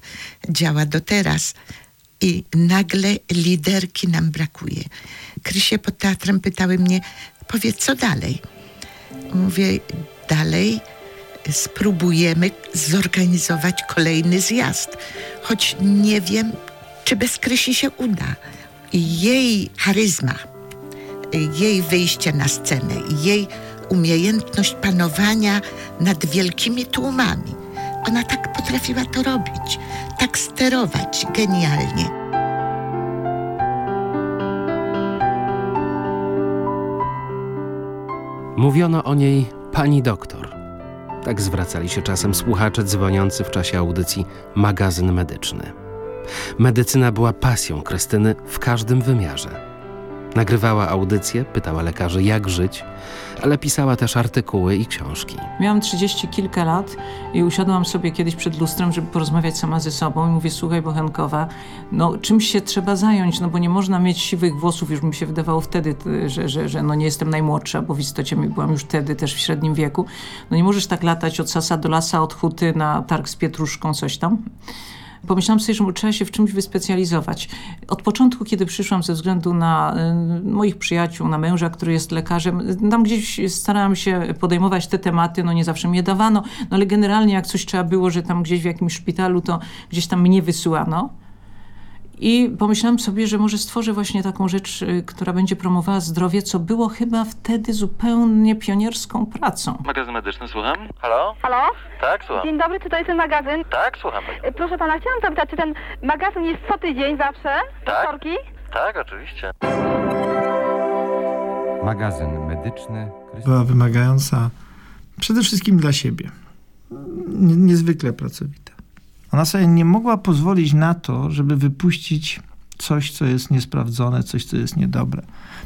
działa do teraz i nagle liderki nam brakuje. Krysie pod teatrem pytały mnie, powiedz co dalej? Mówię, dalej spróbujemy zorganizować kolejny zjazd, choć nie wiem, czy bez Krysi się uda. Jej charyzma, jej wyjście na scenę, jej umiejętność panowania nad wielkimi tłumami. Ona tak potrafiła to robić, tak sterować genialnie. Mówiono o niej pani doktor. Tak zwracali się czasem słuchacze dzwoniący w czasie audycji magazyn medyczny. Medycyna była pasją Krystyny w każdym wymiarze. Nagrywała audycje, pytała lekarzy jak żyć, ale pisała też artykuły i książki. Miałam trzydzieści kilka lat i usiadłam sobie kiedyś przed lustrem, żeby porozmawiać sama ze sobą i mówię, słuchaj Bochenkowa, no czymś się trzeba zająć, no bo nie można mieć siwych włosów, już mi się wydawało wtedy, że, że, że no nie jestem najmłodsza, bo w istocie byłam już wtedy też w średnim wieku. No nie możesz tak latać od sasa do lasa, od huty na targ z pietruszką, coś tam. Pomyślałam sobie, że trzeba się w czymś wyspecjalizować. Od początku, kiedy przyszłam ze względu na y, moich przyjaciół, na męża, który jest lekarzem, tam gdzieś starałam się podejmować te tematy, no nie zawsze mnie dawano, no ale generalnie jak coś trzeba było, że tam gdzieś w jakimś szpitalu, to gdzieś tam mnie wysyłano. I pomyślałam sobie, że może stworzę właśnie taką rzecz, y, która będzie promowała zdrowie, co było chyba wtedy zupełnie pionierską pracą. Magazyn medyczny, słucham? Halo? Halo? Tak, słucham. Dzień dobry, czy to jest ten magazyn? Tak, słucham. E, Proszę pana, chciałam zapytać, czy ten magazyn jest co tydzień zawsze? Tak. Wtorki? Tak, oczywiście. Magazyn medyczny. Była wymagająca przede wszystkim dla siebie. Nie- Niezwykle pracowita. Ona sobie nie mogła pozwolić na to, żeby wypuścić coś, co jest niesprawdzone, coś, co jest niedobre.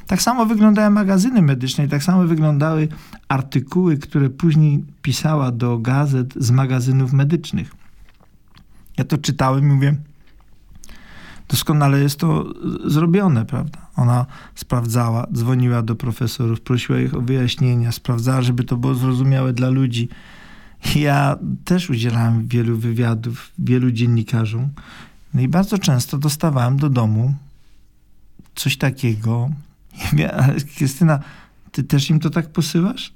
Tak samo wyglądały magazyny medyczne i tak samo wyglądały artykuły, które później pisała do gazet z magazynów medycznych. Ja to czytałem i mówię, doskonale jest to zrobione, prawda? Ona sprawdzała, dzwoniła do profesorów, prosiła ich o wyjaśnienia, sprawdzała, żeby to było zrozumiałe dla ludzi. Ja też udzielałem wielu wywiadów wielu dziennikarzom. No i bardzo często dostawałem do domu coś takiego. Ja mówię, Krystyna, ty też im to tak posyłasz?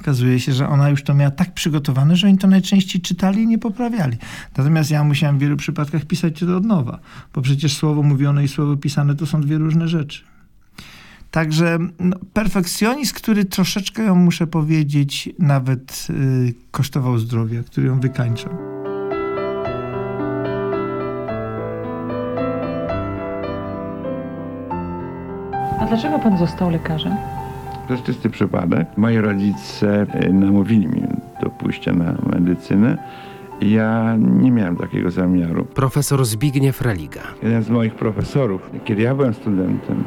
Okazuje się, że ona już to miała tak przygotowane, że oni to najczęściej czytali i nie poprawiali. Natomiast ja musiałem w wielu przypadkach pisać to od nowa, bo przecież słowo mówione i słowo pisane to są dwie różne rzeczy. Także no, perfekcjonizm, który troszeczkę ją, muszę powiedzieć, nawet y, kosztował zdrowia, który ją wykańczał. A dlaczego pan został lekarzem? To jest czysty przypadek. Moi rodzice e, namówili mnie do pójścia na medycynę. Ja nie miałem takiego zamiaru. Profesor Zbigniew Religa. Jeden z moich profesorów, kiedy ja byłem studentem,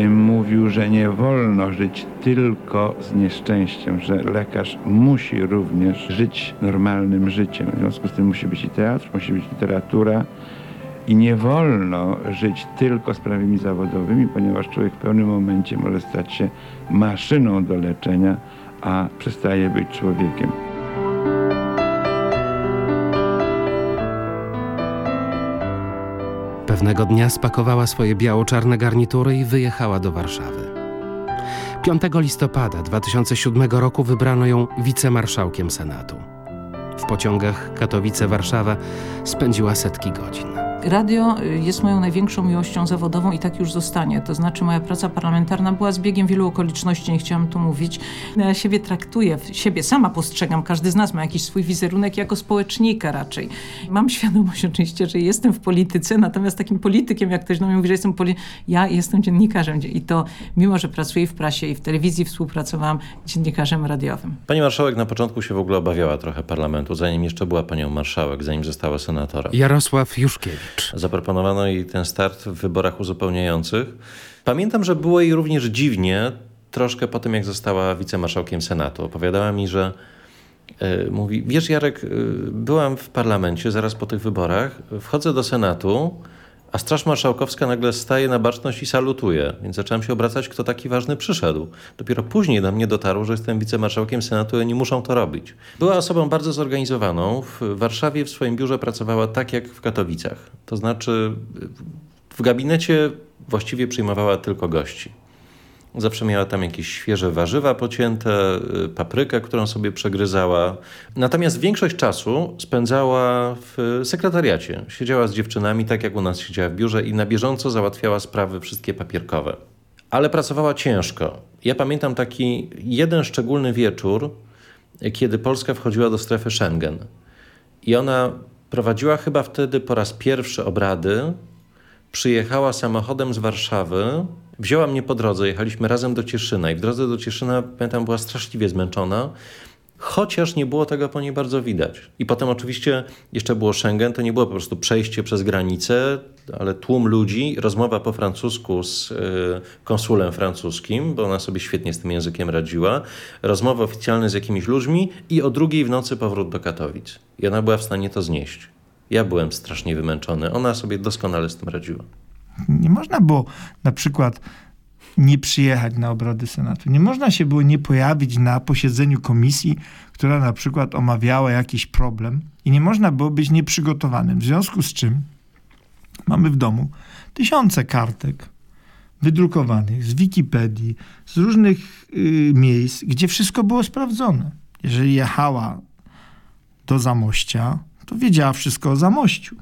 mówił, że nie wolno żyć tylko z nieszczęściem, że lekarz musi również żyć normalnym życiem. W związku z tym musi być i teatr, musi być literatura. I nie wolno żyć tylko sprawami zawodowymi, ponieważ człowiek w pewnym momencie może stać się maszyną do leczenia, a przestaje być człowiekiem. Pewnego dnia spakowała swoje biało-czarne garnitury i wyjechała do Warszawy. 5 listopada 2007 roku wybrano ją wicemarszałkiem Senatu. W pociągach Katowice-Warszawa spędziła setki godzin. Radio y, jest moją największą miłością zawodową i tak już zostanie. To znaczy moja praca parlamentarna była zbiegiem wielu okoliczności, nie chciałam tu mówić. Ja siebie traktuję, siebie sama postrzegam, każdy z nas ma jakiś swój wizerunek jako społecznika raczej. Mam świadomość oczywiście, że jestem w polityce, natomiast takim politykiem, jak ktoś do mnie mówi, że jestem poli... ja jestem dziennikarzem i to mimo, że pracuję w prasie i w telewizji współpracowałam dziennikarzem radiowym. Pani marszałek na początku się w ogóle obawiała trochę parlamentu, zanim jeszcze była panią marszałek, zanim została senatorem. Jarosław Juszkiewicz. Zaproponowano jej ten start w wyborach uzupełniających. Pamiętam, że było jej również dziwnie, troszkę po tym, jak została wicemarszałkiem Senatu. Opowiadała mi, że yy, mówi, wiesz Jarek, yy, byłam w parlamencie zaraz po tych wyborach, wchodzę do Senatu, a Straż Marszałkowska nagle staje na baczność i salutuje. Więc zacząłem się obracać, kto taki ważny przyszedł. Dopiero później do mnie dotarło, że jestem wicemarszałkiem Senatu i oni muszą to robić. Była osobą bardzo zorganizowaną. W Warszawie w swoim biurze pracowała tak jak w Katowicach. To znaczy w gabinecie właściwie przyjmowała tylko gości. Zawsze miała tam jakieś świeże warzywa pocięte, paprykę, którą sobie przegryzała. Natomiast większość czasu spędzała w sekretariacie. Siedziała z dziewczynami, tak jak u nas siedziała w biurze i na bieżąco załatwiała sprawy wszystkie papierkowe. Ale pracowała ciężko. Ja pamiętam taki jeden szczególny wieczór, kiedy Polska wchodziła do strefy Schengen. I ona prowadziła chyba wtedy po raz pierwszy obrady. Przyjechała samochodem z Warszawy Wzięła mnie po drodze, jechaliśmy razem do Cieszyna i w drodze do Cieszyna, pamiętam, była straszliwie zmęczona, chociaż nie było tego po niej bardzo widać. I potem oczywiście jeszcze było Schengen, to nie było po prostu przejście przez granicę, ale tłum ludzi, rozmowa po francusku z y, konsulem francuskim, bo ona sobie świetnie z tym językiem radziła, rozmowa oficjalna z jakimiś ludźmi i o drugiej w nocy powrót do Katowic. I ona była w stanie to znieść. Ja byłem strasznie wymęczony, ona sobie doskonale z tym radziła. Nie można było na przykład nie przyjechać na obrady Senatu. Nie można się było nie pojawić na posiedzeniu komisji, która na przykład omawiała jakiś problem i nie można było być nieprzygotowanym. W związku z czym mamy w domu tysiące kartek wydrukowanych z Wikipedii, z różnych y, miejsc, gdzie wszystko było sprawdzone. Jeżeli jechała do Zamościa, to wiedziała wszystko o Zamościu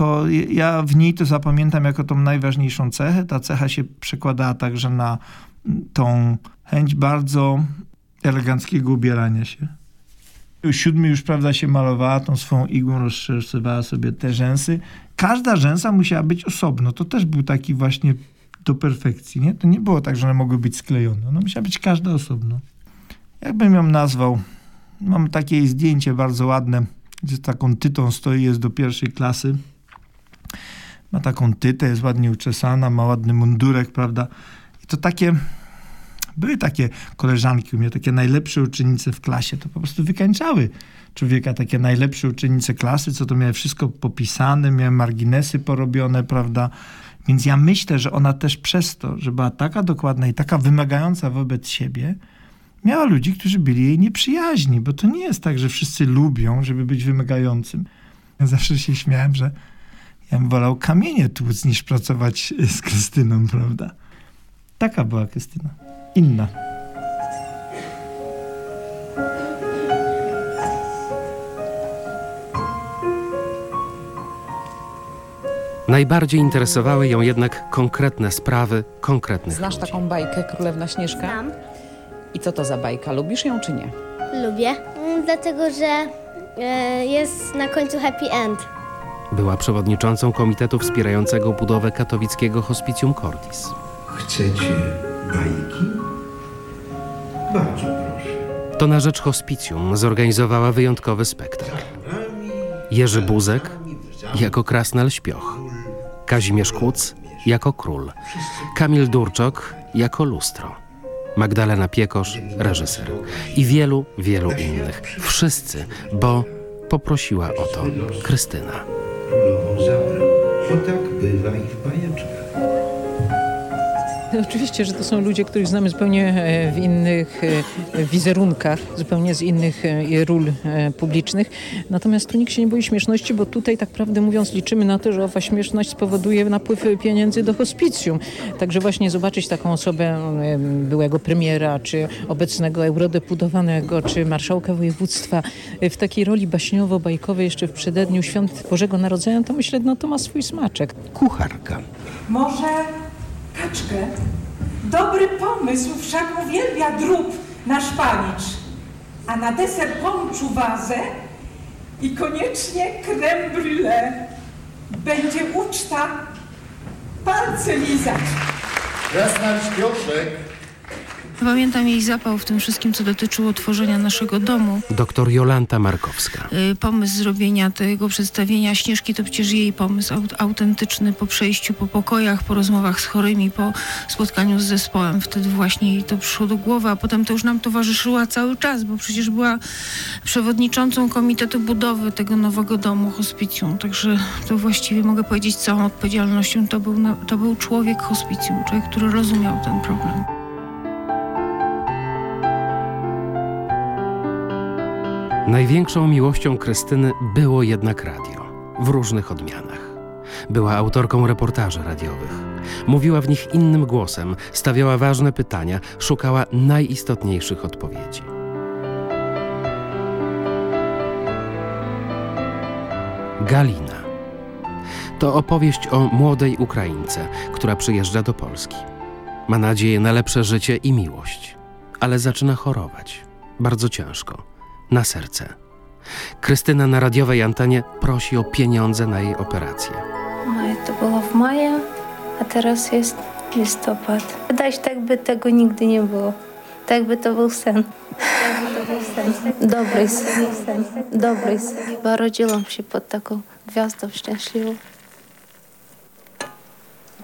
to ja w niej to zapamiętam jako tą najważniejszą cechę. Ta cecha się przekładała także na tą chęć bardzo eleganckiego ubierania się. Siódmy już, prawda, się malowała, tą swą igłą rozszerzywała sobie te rzęsy. Każda rzęsa musiała być osobno. To też był taki właśnie do perfekcji, nie? To nie było tak, że one mogły być sklejone. No musiała być każda osobno. Jakbym ją nazwał? Mam takie zdjęcie bardzo ładne, gdzie taką tytą stoi, jest do pierwszej klasy ma taką tytę, jest ładnie uczesana, ma ładny mundurek, prawda? I to takie, były takie koleżanki u mnie, takie najlepsze uczennice w klasie, to po prostu wykańczały człowieka, takie najlepsze uczennice klasy, co to miały wszystko popisane, miały marginesy porobione, prawda? Więc ja myślę, że ona też przez to, że była taka dokładna i taka wymagająca wobec siebie, miała ludzi, którzy byli jej nieprzyjaźni, bo to nie jest tak, że wszyscy lubią, żeby być wymagającym. Ja zawsze się śmiałem, że ja bym wolał kamienie tłuc niż pracować z Krystyną, prawda? Taka była Krystyna. Inna. Najbardziej interesowały ją jednak konkretne sprawy konkretnych Znasz ludzi. taką bajkę Królewna Śnieżka? Znam. I co to za bajka? Lubisz ją czy nie? Lubię, mm, dlatego że e, jest na końcu happy end. Była przewodniczącą komitetu wspierającego budowę katowickiego Hospicjum Cordis. Chcecie bajki? Bardzo proszę. To na rzecz hospicjum zorganizowała wyjątkowy spektakl. Jerzy Buzek jako krasnal śpioch, Kazimierz Kuc jako król, Kamil Durczok jako lustro, Magdalena Piekosz, reżyser i wielu, wielu innych. Wszyscy, bo poprosiła o to Krystyna. Królową zabrał, bo tak bywa i w bajeczkach. Oczywiście, że to są ludzie, których znamy zupełnie e, w innych e, wizerunkach, zupełnie z innych e, ról publicznych. Natomiast tu nikt się nie boi śmieszności, bo tutaj tak prawdę mówiąc liczymy na to, że owa śmieszność spowoduje napływ pieniędzy do hospicjum. Także właśnie zobaczyć taką osobę byłego premiera, czy obecnego eurodeputowanego, czy marszałka województwa w takiej roli baśniowo-bajkowej jeszcze w przededniu świąt Bożego Narodzenia, to myślę, no to ma swój smaczek. Kucharka. Może kaczkę? Dobry pomysł, wszak uwielbia drób nasz panicz. A na deser ponczu wazę i koniecznie creme brûlée. Będzie uczta palce lizać. Krasnal Śpioszek. Pamiętam jej zapał w tym wszystkim, co dotyczyło tworzenia naszego domu. Doktor Jolanta Markowska. Y, pomysł zrobienia tego przedstawienia Śnieżki to przecież jej pomysł aut autentyczny po przejściu po pokojach, po rozmowach z chorymi, po spotkaniu z zespołem. Wtedy właśnie jej to przyszło do głowy, a potem to już nam towarzyszyła cały czas, bo przecież była przewodniczącą Komitetu Budowy tego nowego domu, hospicjum. Także to właściwie mogę powiedzieć całą odpowiedzialnością. To był, to był człowiek hospicjum, człowiek, który rozumiał ten problem. Największą miłością Krystyny było jednak radio, w różnych odmianach. Była autorką reportaży radiowych. Mówiła w nich innym głosem, stawiała ważne pytania, szukała najistotniejszych odpowiedzi. Galina. To opowieść o młodej Ukraińce, która przyjeżdża do Polski. Ma nadzieję na lepsze życie i miłość, ale zaczyna chorować. Bardzo ciężko na serce. Krystyna na radiowej antenie prosi o pieniądze na jej operację. To było w maju, a teraz jest listopad. Wydaje się, tak by tego nigdy nie było. Tak by to był sen. Dobry sen. Dobry sen. Bo rodziłam się pod taką gwiazdą szczęśliwą.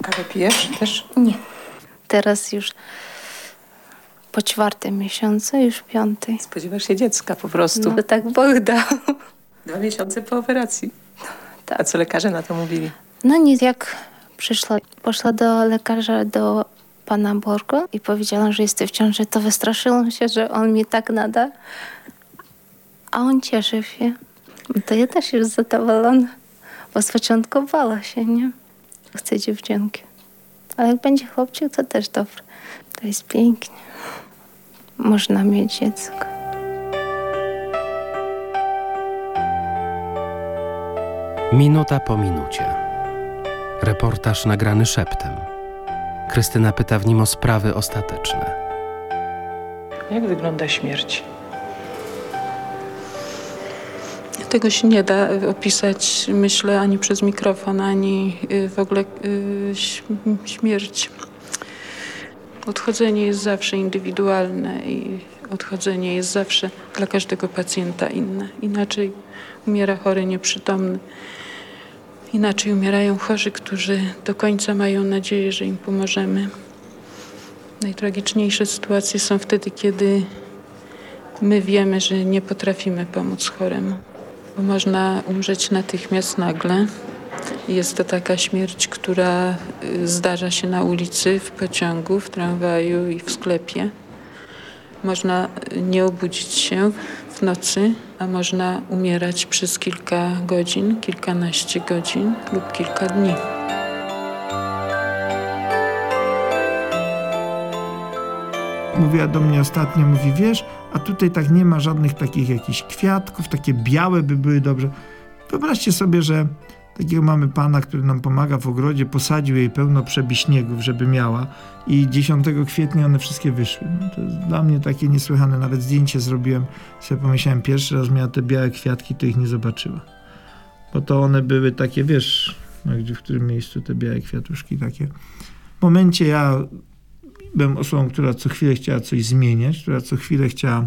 Kawę pijesz też? Nie. Teraz już po czwartym miesiącu, już piąty. Spodziewasz się dziecka po prostu. No tak Bóg dał. Dwa miesiące po operacji. A co lekarze na to mówili? No nic, jak przyszła, poszła do lekarza, do pana Borgo i powiedziałam, że jestem w ciąży, to wystraszyłam się, że on mi tak nada. A on cieszy się. To ja też już zadowolona. Bo z początku bała się, nie? Chcę dziewczynki. Ale jak będzie chłopczyk, to też dobrze. To jest pięknie. Można mieć dziecko. Minuta po minucie. Reportaż nagrany szeptem. Krystyna pyta w nim o sprawy ostateczne. Jak wygląda śmierć? Tego się nie da opisać, myślę, ani przez mikrofon, ani y, w ogóle y, śmierć. Odchodzenie jest zawsze indywidualne i odchodzenie jest zawsze dla każdego pacjenta inne. Inaczej umiera chory nieprzytomny. Inaczej umierają chorzy, którzy do końca mają nadzieję, że im pomożemy. Najtragiczniejsze sytuacje są wtedy, kiedy my wiemy, że nie potrafimy pomóc choremu. Bo można umrzeć natychmiast nagle. Jest to taka śmierć, która y, zdarza się na ulicy, w pociągu, w tramwaju i w sklepie. Można y, nie obudzić się w nocy, a można umierać przez kilka godzin, kilkanaście godzin lub kilka dni. Mówiła do mnie ostatnio, mówi, wiesz, a tutaj tak nie ma żadnych takich jakichś kwiatków, takie białe by były dobrze. Wyobraźcie sobie, że takiego mamy pana, który nam pomaga w ogrodzie, posadził jej pełno przebiśniegów, żeby miała i 10 kwietnia one wszystkie wyszły. No to jest dla mnie takie niesłychane. Nawet zdjęcie zrobiłem, sobie pomyślałem, pierwszy raz miała te białe kwiatki, to ich nie zobaczyła. Bo to one były takie, wiesz, gdzie w którym miejscu te białe kwiatuszki takie. W momencie ja byłem osobą, która co chwilę chciała coś zmieniać, która co chwilę chciała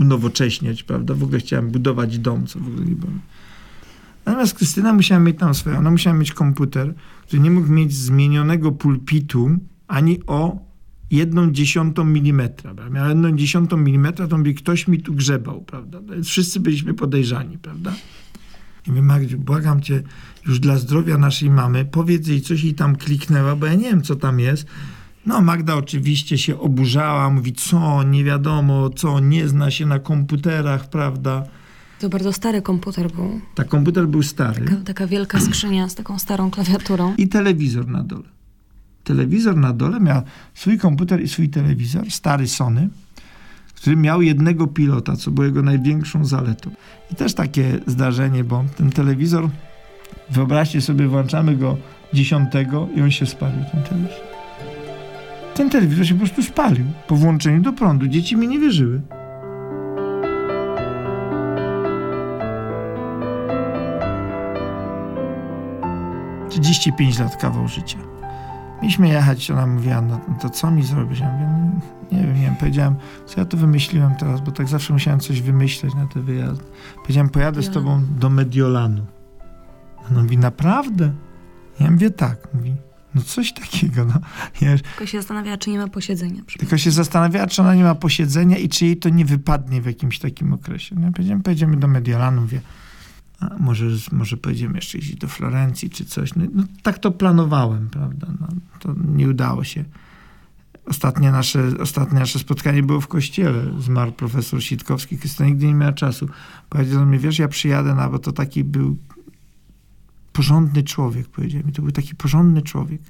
unowocześniać, prawda? W ogóle chciałem budować dom, co w ogóle nie byłem. Natomiast Krystyna musiała mieć tam swoje. Ona musiała mieć komputer, który nie mógł mieć zmienionego pulpitu ani o jedną dziesiątą milimetra. Prawda? Miała jedną dziesiątą milimetra, to by ktoś mi tu grzebał, prawda? Wszyscy byliśmy podejrzani, prawda? I mówię, Magdziu, błagam cię, już dla zdrowia naszej mamy, powiedz jej, coś jej tam kliknęła, bo ja nie wiem, co tam jest. No, Magda oczywiście się oburzała, mówi, co, nie wiadomo, co, nie zna się na komputerach, prawda? To bardzo stary komputer był. Tak, komputer był stary. Taka, taka wielka skrzynia z taką starą klawiaturą. I telewizor na dole. Telewizor na dole miał swój komputer i swój telewizor, stary Sony, który miał jednego pilota, co było jego największą zaletą. I też takie zdarzenie, bo ten telewizor, wyobraźcie sobie, włączamy go dziesiątego i on się spalił, ten telewizor. Ten telewizor się po prostu spalił po włączeniu do prądu. Dzieci mi nie wierzyły. Trzydzieści pięć lat kawał życia. Mieliśmy jechać, ona mówiła, no to co mi zrobić? Ja mówię, no, nie wiem, nie wiem. Powiedziałem, co ja to wymyśliłem teraz, bo tak zawsze musiałem coś wymyśleć na te wyjazdy. Powiedziałem, pojadę z tobą do Mediolanu. Ona mówi, naprawdę? Ja mówię, tak. Mówi, no coś takiego, no. Ja Tylko się zastanawiała, czy nie ma posiedzenia. tylko się zastanawiała, czy ona nie ma posiedzenia i czy jej to nie wypadnie w jakimś takim okresie. No, ja powiedziałem, pojedziemy do Mediolanu, mówię, a może, może pojedziemy jeszcze gdzieś do Florencji czy coś. No, no tak to planowałem, prawda? No, to nie udało się. Ostatnie nasze, ostatnie nasze spotkanie było w kościele. Zmarł profesor Sitkowski. Krystyna nigdy nie miała czasu. Powiedział do mnie, wiesz, ja przyjadę na, bo to taki był porządny człowiek, powiedział mi. To był taki porządny człowiek.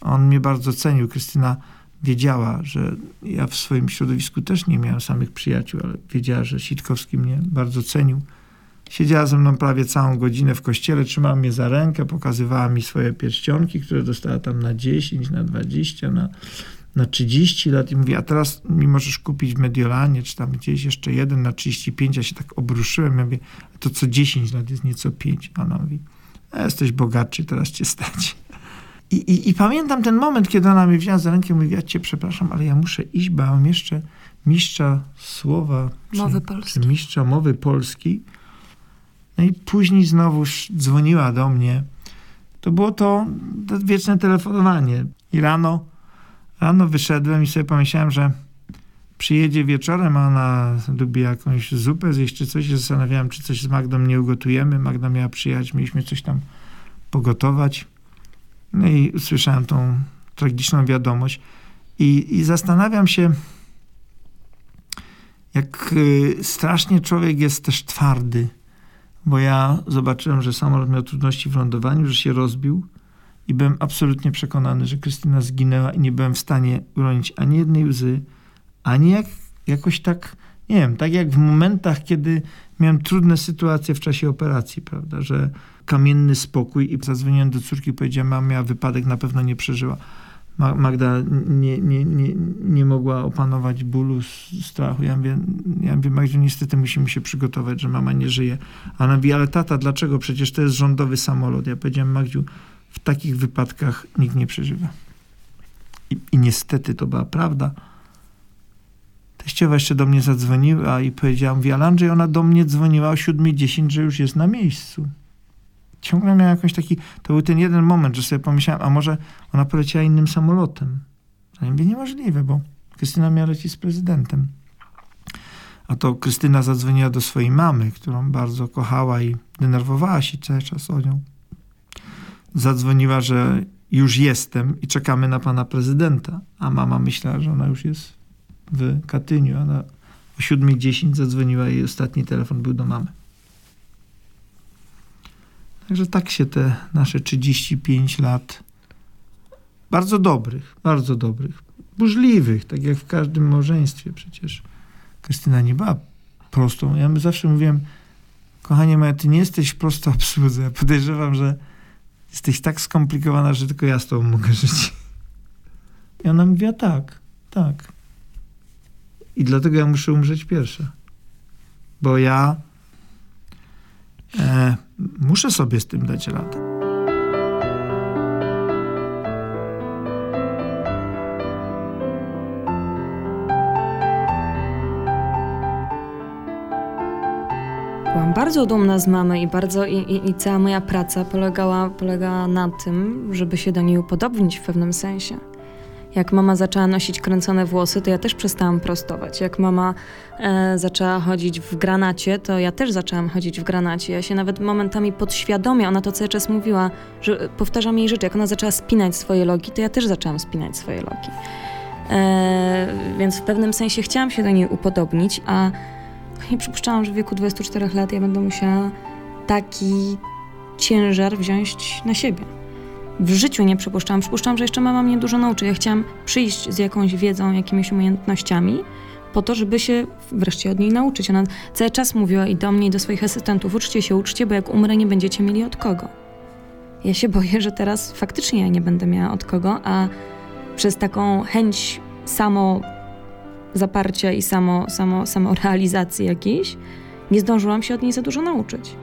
On mnie bardzo cenił. Krystyna wiedziała, że ja w swoim środowisku też nie miałem samych przyjaciół, ale wiedziała, że Sitkowski mnie bardzo cenił. Siedziała ze mną prawie całą godzinę w kościele, trzymała mnie za rękę, pokazywała mi swoje pierścionki, które dostała tam na 10, na 20, na, na 30 lat i mówi, a teraz mi możesz kupić w Mediolanie, czy tam gdzieś jeszcze jeden na 35, ja się tak obruszyłem, ja mówię, to co 10 lat jest nieco 5. A ona mówi, a jesteś bogatszy, teraz cię stać. I, i, I pamiętam ten moment, kiedy ona mnie wzięła za rękę i mówi, ja cię przepraszam, ale ja muszę iść, bo ja mam jeszcze mistrza słowa, Mowy czy, polskiej. czy mistrza mowy polskiej. No i później znowuż dzwoniła do mnie. To było to, wieczne telefonowanie. I rano, rano wyszedłem i sobie pomyślałem, że przyjedzie wieczorem, a ona lubi jakąś zupę zjeść czy coś. Zastanawiałem, czy coś z Magdą nie ugotujemy. Magda miała przyjechać, mieliśmy coś tam pogotować. No i usłyszałem tą tragiczną wiadomość. I, i zastanawiam się, jak y, strasznie człowiek jest też twardy bo ja zobaczyłem, że samolot miał trudności w lądowaniu, że się rozbił i byłem absolutnie przekonany, że Krystyna zginęła i nie byłem w stanie uronić ani jednej łzy, ani jak, jakoś tak, nie wiem, tak jak w momentach, kiedy miałem trudne sytuacje w czasie operacji, prawda, że kamienny spokój i zadzwoniłem do córki i powiedziałem, mama miała wypadek, na pewno nie przeżyła. Ma- Magda nie, nie, nie, nie mogła opanować bólu, strachu. Ja mówię, ja mówię, Magdzie, niestety musimy się przygotować, że mama nie żyje. A ona mówi, ale tata, dlaczego? Przecież to jest rządowy samolot. Ja powiedziałem, Magdziu, w takich wypadkach nikt nie przeżywa. I, i niestety to była prawda. Teściowa jeszcze do mnie zadzwoniła i powiedziała, mówi, ale Andrzej, ona do mnie dzwoniła o 7.10, że już jest na miejscu ciągle miałem jakiś taki, to był ten jeden moment, że sobie pomyślałem, a może ona poleciała innym samolotem. Ja mówię, niemożliwe, bo Krystyna miała lecieć z prezydentem. A to Krystyna zadzwoniła do swojej mamy, którą bardzo kochała i denerwowała się cały czas o nią. Zadzwoniła, że już jestem i czekamy na pana prezydenta. A mama myślała, że ona już jest w Katyniu. Ona o 7.10 zadzwoniła i ostatni telefon był do mamy. Także tak się te nasze 35 lat bardzo dobrych, bardzo dobrych, burzliwych, tak jak w każdym małżeństwie przecież. Krystyna nie była prostą. Ja zawsze mówiłem, kochanie moje, ty nie jesteś prosto obsłudze. Podejrzewam, że jesteś tak skomplikowana, że tylko ja z tobą mogę żyć. I ona mówiła tak, tak. I dlatego ja muszę umrzeć pierwsza. Bo ja e, muszę sobie z tym dać radę. Byłam bardzo dumna z mamy i bardzo i, i, i cała moja praca polegała, polegała na tym, żeby się do niej upodobnić w pewnym sensie. Jak mama zaczęła nosić kręcone włosy, to ja też przestałam prostować. Jak mama e, zaczęła chodzić w granacie, to ja też zaczęłam chodzić w granacie. Ja się nawet momentami podświadomie, ona to cały czas mówiła, że powtarzam jej rzeczy. Jak ona zaczęła spinać swoje logi, to ja też zaczęłam spinać swoje logi. E, więc w pewnym sensie chciałam się do niej upodobnić, a nie przypuszczałam, że w wieku 24 lat ja będę musiała taki ciężar wziąć na siebie. W życiu nie przypuszczałam. Przypuszczałam, że jeszcze mama mnie dużo nauczy. Ja chciałam przyjść z jakąś wiedzą, jakimiś umiejętnościami, po to, żeby się wreszcie od niej nauczyć. Ona cały czas mówiła i do mnie, i do swoich asystentów: uczcie się, uczcie, bo jak umrę, nie będziecie mieli od kogo. Ja się boję, że teraz faktycznie ja nie będę miała od kogo, a przez taką chęć samo zaparcia i samo, samo, samo realizacji jakiejś, nie zdążyłam się od niej za dużo nauczyć.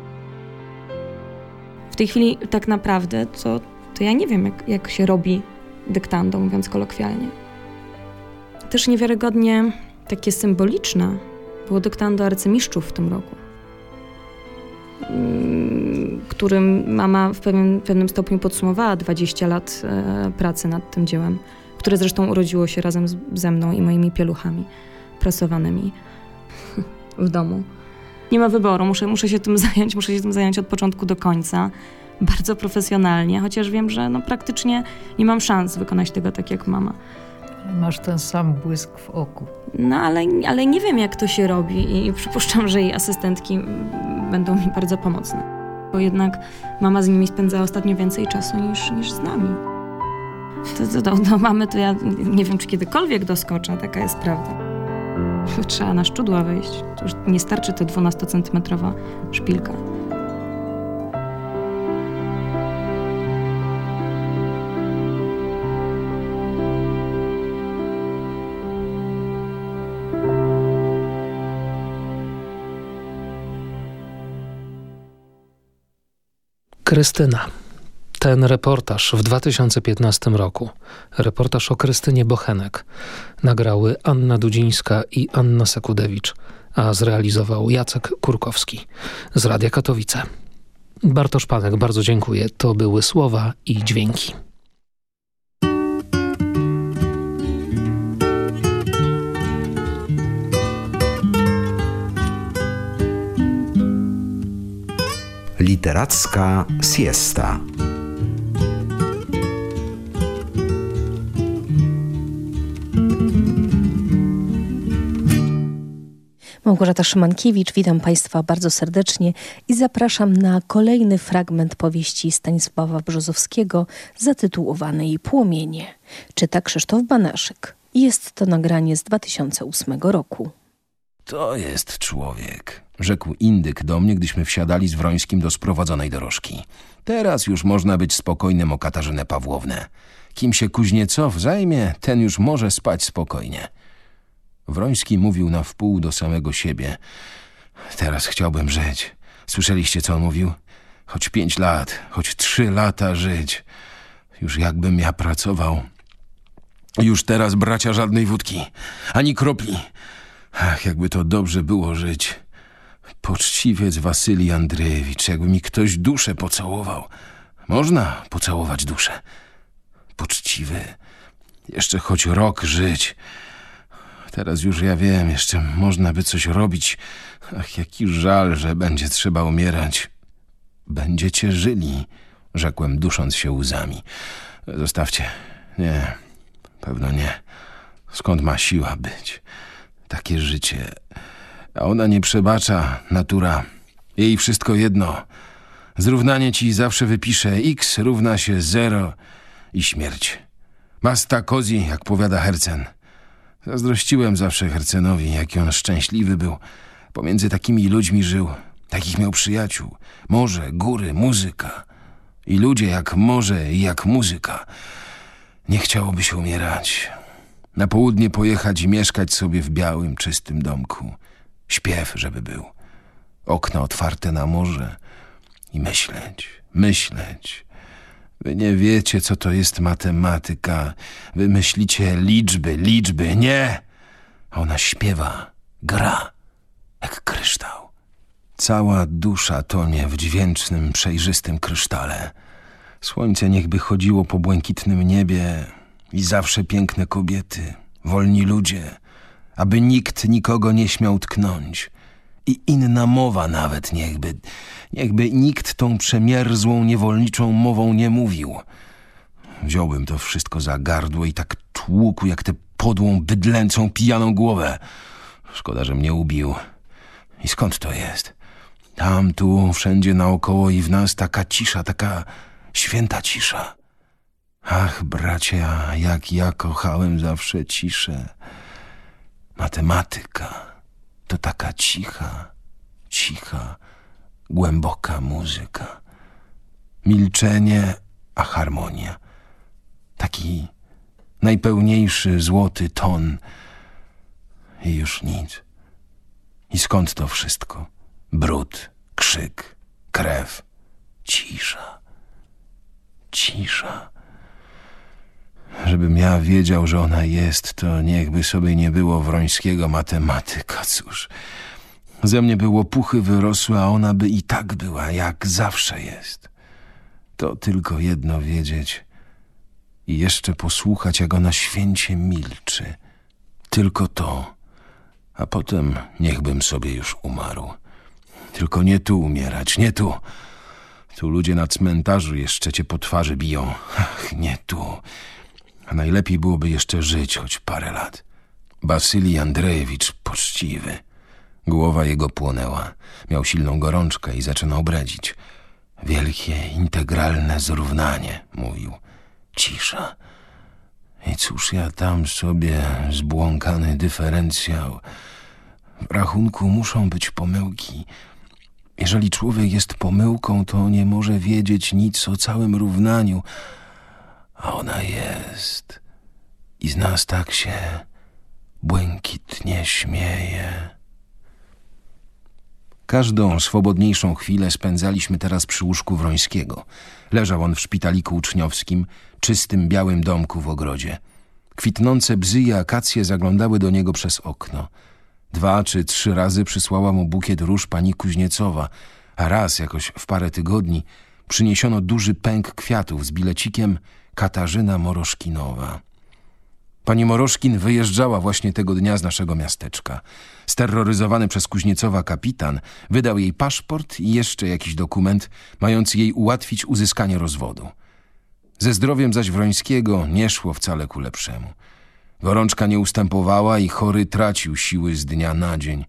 W tej chwili tak naprawdę to, to ja nie wiem, jak, jak się robi dyktando, mówiąc kolokwialnie. Też niewiarygodnie takie symboliczne było dyktando arcymistrzów w tym roku, mm, którym mama w pewnym, pewnym stopniu podsumowała 20 lat e, pracy nad tym dziełem, które zresztą urodziło się razem z, ze mną i moimi pieluchami prasowanymi w domu. Nie ma wyboru, muszę, muszę się tym zająć, muszę się tym zająć od początku do końca, bardzo profesjonalnie, chociaż wiem, że no, praktycznie nie mam szans wykonać tego tak jak mama. Masz ten sam błysk w oku. No ale, ale nie wiem, jak to się robi i przypuszczam, że jej asystentki będą mi bardzo pomocne. Bo jednak mama z nimi spędza ostatnio więcej czasu niż, niż z nami. To, do, do mamy to ja nie wiem, czy kiedykolwiek doskoczę, taka jest prawda. Trzeba na szczudła wejść. To już nie starczy to 12-centymetrowa szpilka. Krystyna. Ten reportaż w 2015 roku, reportaż o Krystynie Bochenek, nagrały Anna Dudzińska i Anna Sekudewicz, a zrealizował Jacek Kurkowski z Radia Katowice. Bartosz Panek, bardzo dziękuję. To były słowa i dźwięki. Literacka siesta. Małgorzata Szymankiewicz, witam Państwa bardzo serdecznie i zapraszam na kolejny fragment powieści Stanisława Brzozowskiego zatytułowanej Płomienie. Czyta Krzysztof Banaszyk. Jest to nagranie z 2008 roku. To jest człowiek, rzekł indyk do mnie, gdyśmy wsiadali z Wrońskim do sprowadzonej dorożki. Teraz już można być spokojnym o Katarzynę Pawłownę. Kim się Kuźniecow zajmie, ten już może spać spokojnie. Wroński mówił na wpół do samego siebie. Teraz chciałbym żyć. Słyszeliście, co on mówił? Choć pięć lat, choć trzy lata żyć. Już jakbym ja pracował. Już teraz, bracia, żadnej wódki. Ani kropli. Ach, jakby to dobrze było żyć. Poczciwiec Wasylii Andrzejewicz, jakby mi ktoś duszę pocałował. Można pocałować duszę. Poczciwy. Jeszcze choć rok żyć. Teraz już ja wiem, jeszcze można by coś robić. Ach, jaki żal, że będzie trzeba umierać. Będziecie żyli, rzekłem, dusząc się łzami. Zostawcie. Nie, pewno nie. Skąd ma siła być? Takie życie. A ona nie przebacza, natura. Jej wszystko jedno. Zrównanie ci zawsze wypisze x równa się zero i śmierć. Basta kozi, jak powiada Hercen. Zazdrościłem zawsze Hercenowi, jaki on szczęśliwy był. Pomiędzy takimi ludźmi żył. Takich miał przyjaciół. Morze, góry, muzyka. I ludzie jak morze i jak muzyka. Nie chciałoby się umierać. Na południe pojechać i mieszkać sobie w białym, czystym domku. Śpiew, żeby był. Okna otwarte na morze. I myśleć, myśleć. Wy nie wiecie, co to jest matematyka. Wy myślicie liczby, liczby. Nie! Ona śpiewa, gra, jak kryształ. Cała dusza tonie w dźwięcznym, przejrzystym krysztale. Słońce niechby chodziło po błękitnym niebie, I zawsze piękne kobiety, wolni ludzie, aby nikt nikogo nie śmiał tknąć. I inna mowa nawet, niechby, niechby nikt tą przemierzłą, niewolniczą mową nie mówił. Wziąłbym to wszystko za gardło i tak tłukł jak tę podłą, bydlęcą, pijaną głowę. Szkoda, że mnie ubił. I skąd to jest? Tam, tu, wszędzie naokoło i w nas taka cisza, taka święta cisza. Ach, bracia, jak ja kochałem zawsze ciszę. Matematyka to taka cicha, cicha, głęboka muzyka. Milczenie, a harmonia. Taki najpełniejszy złoty ton. I już nic. I skąd to wszystko? Brud, krzyk, krew, cisza, cisza. Żebym ja wiedział, że ona jest, to niechby sobie nie było Wrońskiego matematyka, cóż. Ze mnie było puchy wyrosły, a ona by i tak była, jak zawsze jest. To tylko jedno wiedzieć i jeszcze posłuchać, jak ona święcie milczy. Tylko to, a potem niechbym sobie już umarł. Tylko nie tu umierać, nie tu. Tu ludzie na cmentarzu jeszcze cię po twarzy biją. Ach, nie tu. A najlepiej byłoby jeszcze żyć choć parę lat. Basylii Andrejewicz poczciwy. Głowa jego płonęła. Miał silną gorączkę i zaczynał bredzić. Wielkie, integralne zrównanie, mówił. Cisza. I cóż ja tam sobie zbłąkany dyferencjał. W rachunku muszą być pomyłki. Jeżeli człowiek jest pomyłką, to nie może wiedzieć nic o całym równaniu, a ona jest. I z nas tak się błękitnie śmieje. Każdą swobodniejszą chwilę spędzaliśmy teraz przy łóżku Wrońskiego. Leżał on w szpitaliku uczniowskim, czystym białym domku w ogrodzie. Kwitnące bzy i akacje zaglądały do niego przez okno. Dwa czy trzy razy przysłała mu bukiet róż pani Kuźniecowa, a raz jakoś w parę tygodni przyniesiono duży pęk kwiatów z bilecikiem Katarzyna Moroszkinowa. Pani Moroszkin wyjeżdżała właśnie tego dnia z naszego miasteczka. Steroryzowany przez Kuźniecowa kapitan wydał jej paszport i jeszcze jakiś dokument, mający jej ułatwić uzyskanie rozwodu. Ze zdrowiem zaś Wrońskiego nie szło wcale ku lepszemu. Gorączka nie ustępowała i chory tracił siły z dnia na dzień.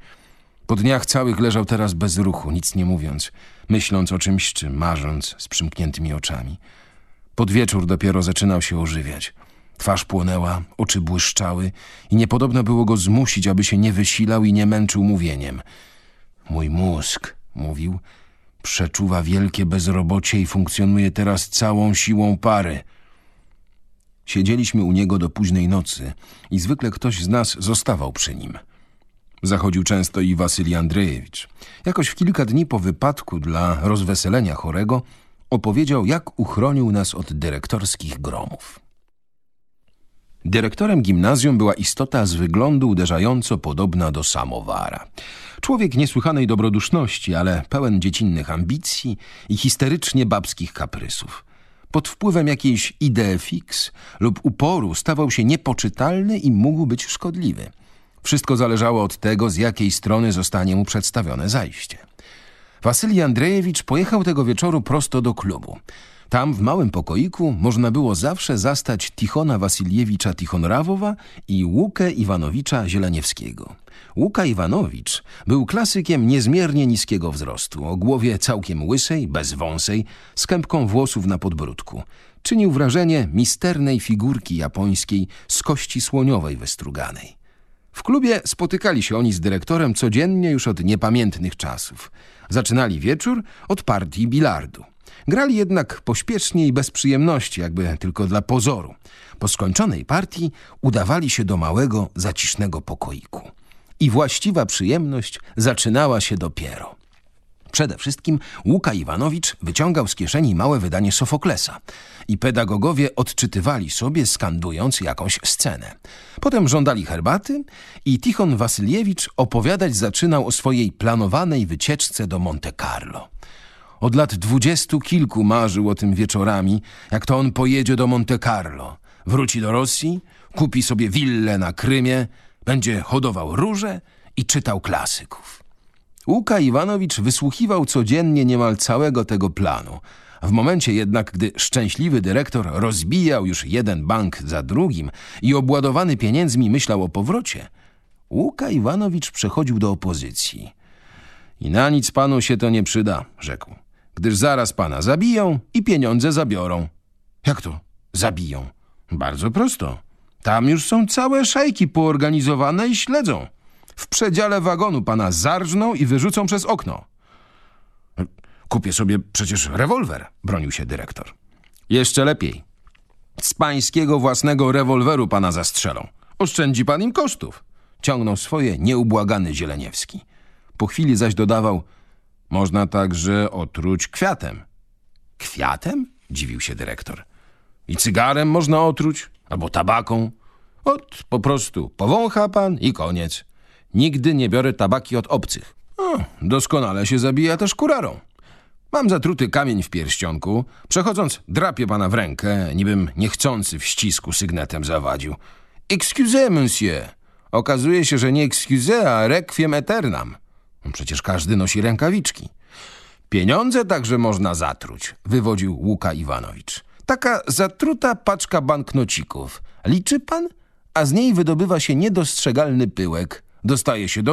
Po dniach całych leżał teraz bez ruchu, nic nie mówiąc, myśląc o czymś czy marząc z przymkniętymi oczami. Pod wieczór dopiero zaczynał się ożywiać. Twarz płonęła, oczy błyszczały i niepodobno było go zmusić, aby się nie wysilał i nie męczył mówieniem. Mój mózg, mówił, przeczuwa wielkie bezrobocie i funkcjonuje teraz całą siłą pary. Siedzieliśmy u niego do późnej nocy i zwykle ktoś z nas zostawał przy nim. Zachodził często i Wasylij Andrzejewicz. Jakoś w kilka dni po wypadku dla rozweselenia chorego opowiedział, jak uchronił nas od dyrektorskich gromów. Dyrektorem gimnazjum była istota z wyglądu uderzająco podobna do samowara. Człowiek niesłychanej dobroduszności, ale pełen dziecinnych ambicji i histerycznie babskich kaprysów. Pod wpływem jakiejś idei fix lub uporu stawał się niepoczytalny i mógł być szkodliwy. Wszystko zależało od tego, z jakiej strony zostanie mu przedstawione zajście. Wasylij Andrzejewicz pojechał tego wieczoru prosto do klubu. Tam w małym pokoiku można było zawsze zastać Tichona Wasyliewicza Tichonrawowa i Łukę Iwanowicza Zieleniewskiego. Łuka Iwanowicz był klasykiem niezmiernie niskiego wzrostu, o głowie całkiem łysej, bezwąsej, z kępką włosów na podbródku. Czynił wrażenie misternej figurki japońskiej z kości słoniowej wystruganej. W klubie spotykali się oni z dyrektorem codziennie już od niepamiętnych czasów. Zaczynali wieczór od partii bilardu. Grali jednak pośpiesznie i bez przyjemności, jakby tylko dla pozoru. Po skończonej partii udawali się do małego, zacisznego pokoiku. I właściwa przyjemność zaczynała się dopiero. Przede wszystkim Łuka Iwanowicz wyciągał z kieszeni małe wydanie Sofoklesa i pedagogowie odczytywali sobie, skandując jakąś scenę. Potem żądali herbaty i Tichon Wasyliewicz opowiadać zaczynał o swojej planowanej wycieczce do Monte Carlo. Od lat dwudziestu kilku marzył o tym wieczorami, jak to on pojedzie do Monte Carlo, Wróci do Rosji, kupi sobie willę na Krymie, będzie hodował róże i czytał klasyków. Łuka Iwanowicz wysłuchiwał codziennie niemal całego tego planu. W momencie jednak, gdy szczęśliwy dyrektor rozbijał już jeden bank za drugim i obładowany pieniędzmi myślał o powrocie, Łuka Iwanowicz przechodził do opozycji. I na nic panu się to nie przyda, rzekł, gdyż zaraz pana zabiją i pieniądze zabiorą. Jak to? Zabiją? Bardzo prosto. Tam już są całe szajki poorganizowane i śledzą. W przedziale wagonu pana zarżną i wyrzucą przez okno. Kupię sobie przecież rewolwer, bronił się dyrektor. Jeszcze lepiej. Z pańskiego własnego rewolweru pana zastrzelą. Oszczędzi pan im kosztów. Ciągnął swoje nieubłagany Zieleniewski. Po chwili zaś dodawał, można także otruć kwiatem. Kwiatem? Dziwił się dyrektor. I cygarem można otruć, albo tabaką. Ot, po prostu powącha pan i koniec. Nigdy nie biorę tabaki od obcych. O, doskonale się zabija też kurarą. Mam zatruty kamień w pierścionku. Przechodząc, drapię pana w rękę, nibym niechcący w ścisku sygnetem zawadził. Excusez, monsieur. Okazuje się, że nie excusez, a requiem aeternam. Przecież każdy nosi rękawiczki. Pieniądze także można zatruć, wywodził Łuka Iwanowicz. Taka zatruta paczka banknocików. Liczy pan? A z niej wydobywa się niedostrzegalny pyłek. Dostaje się do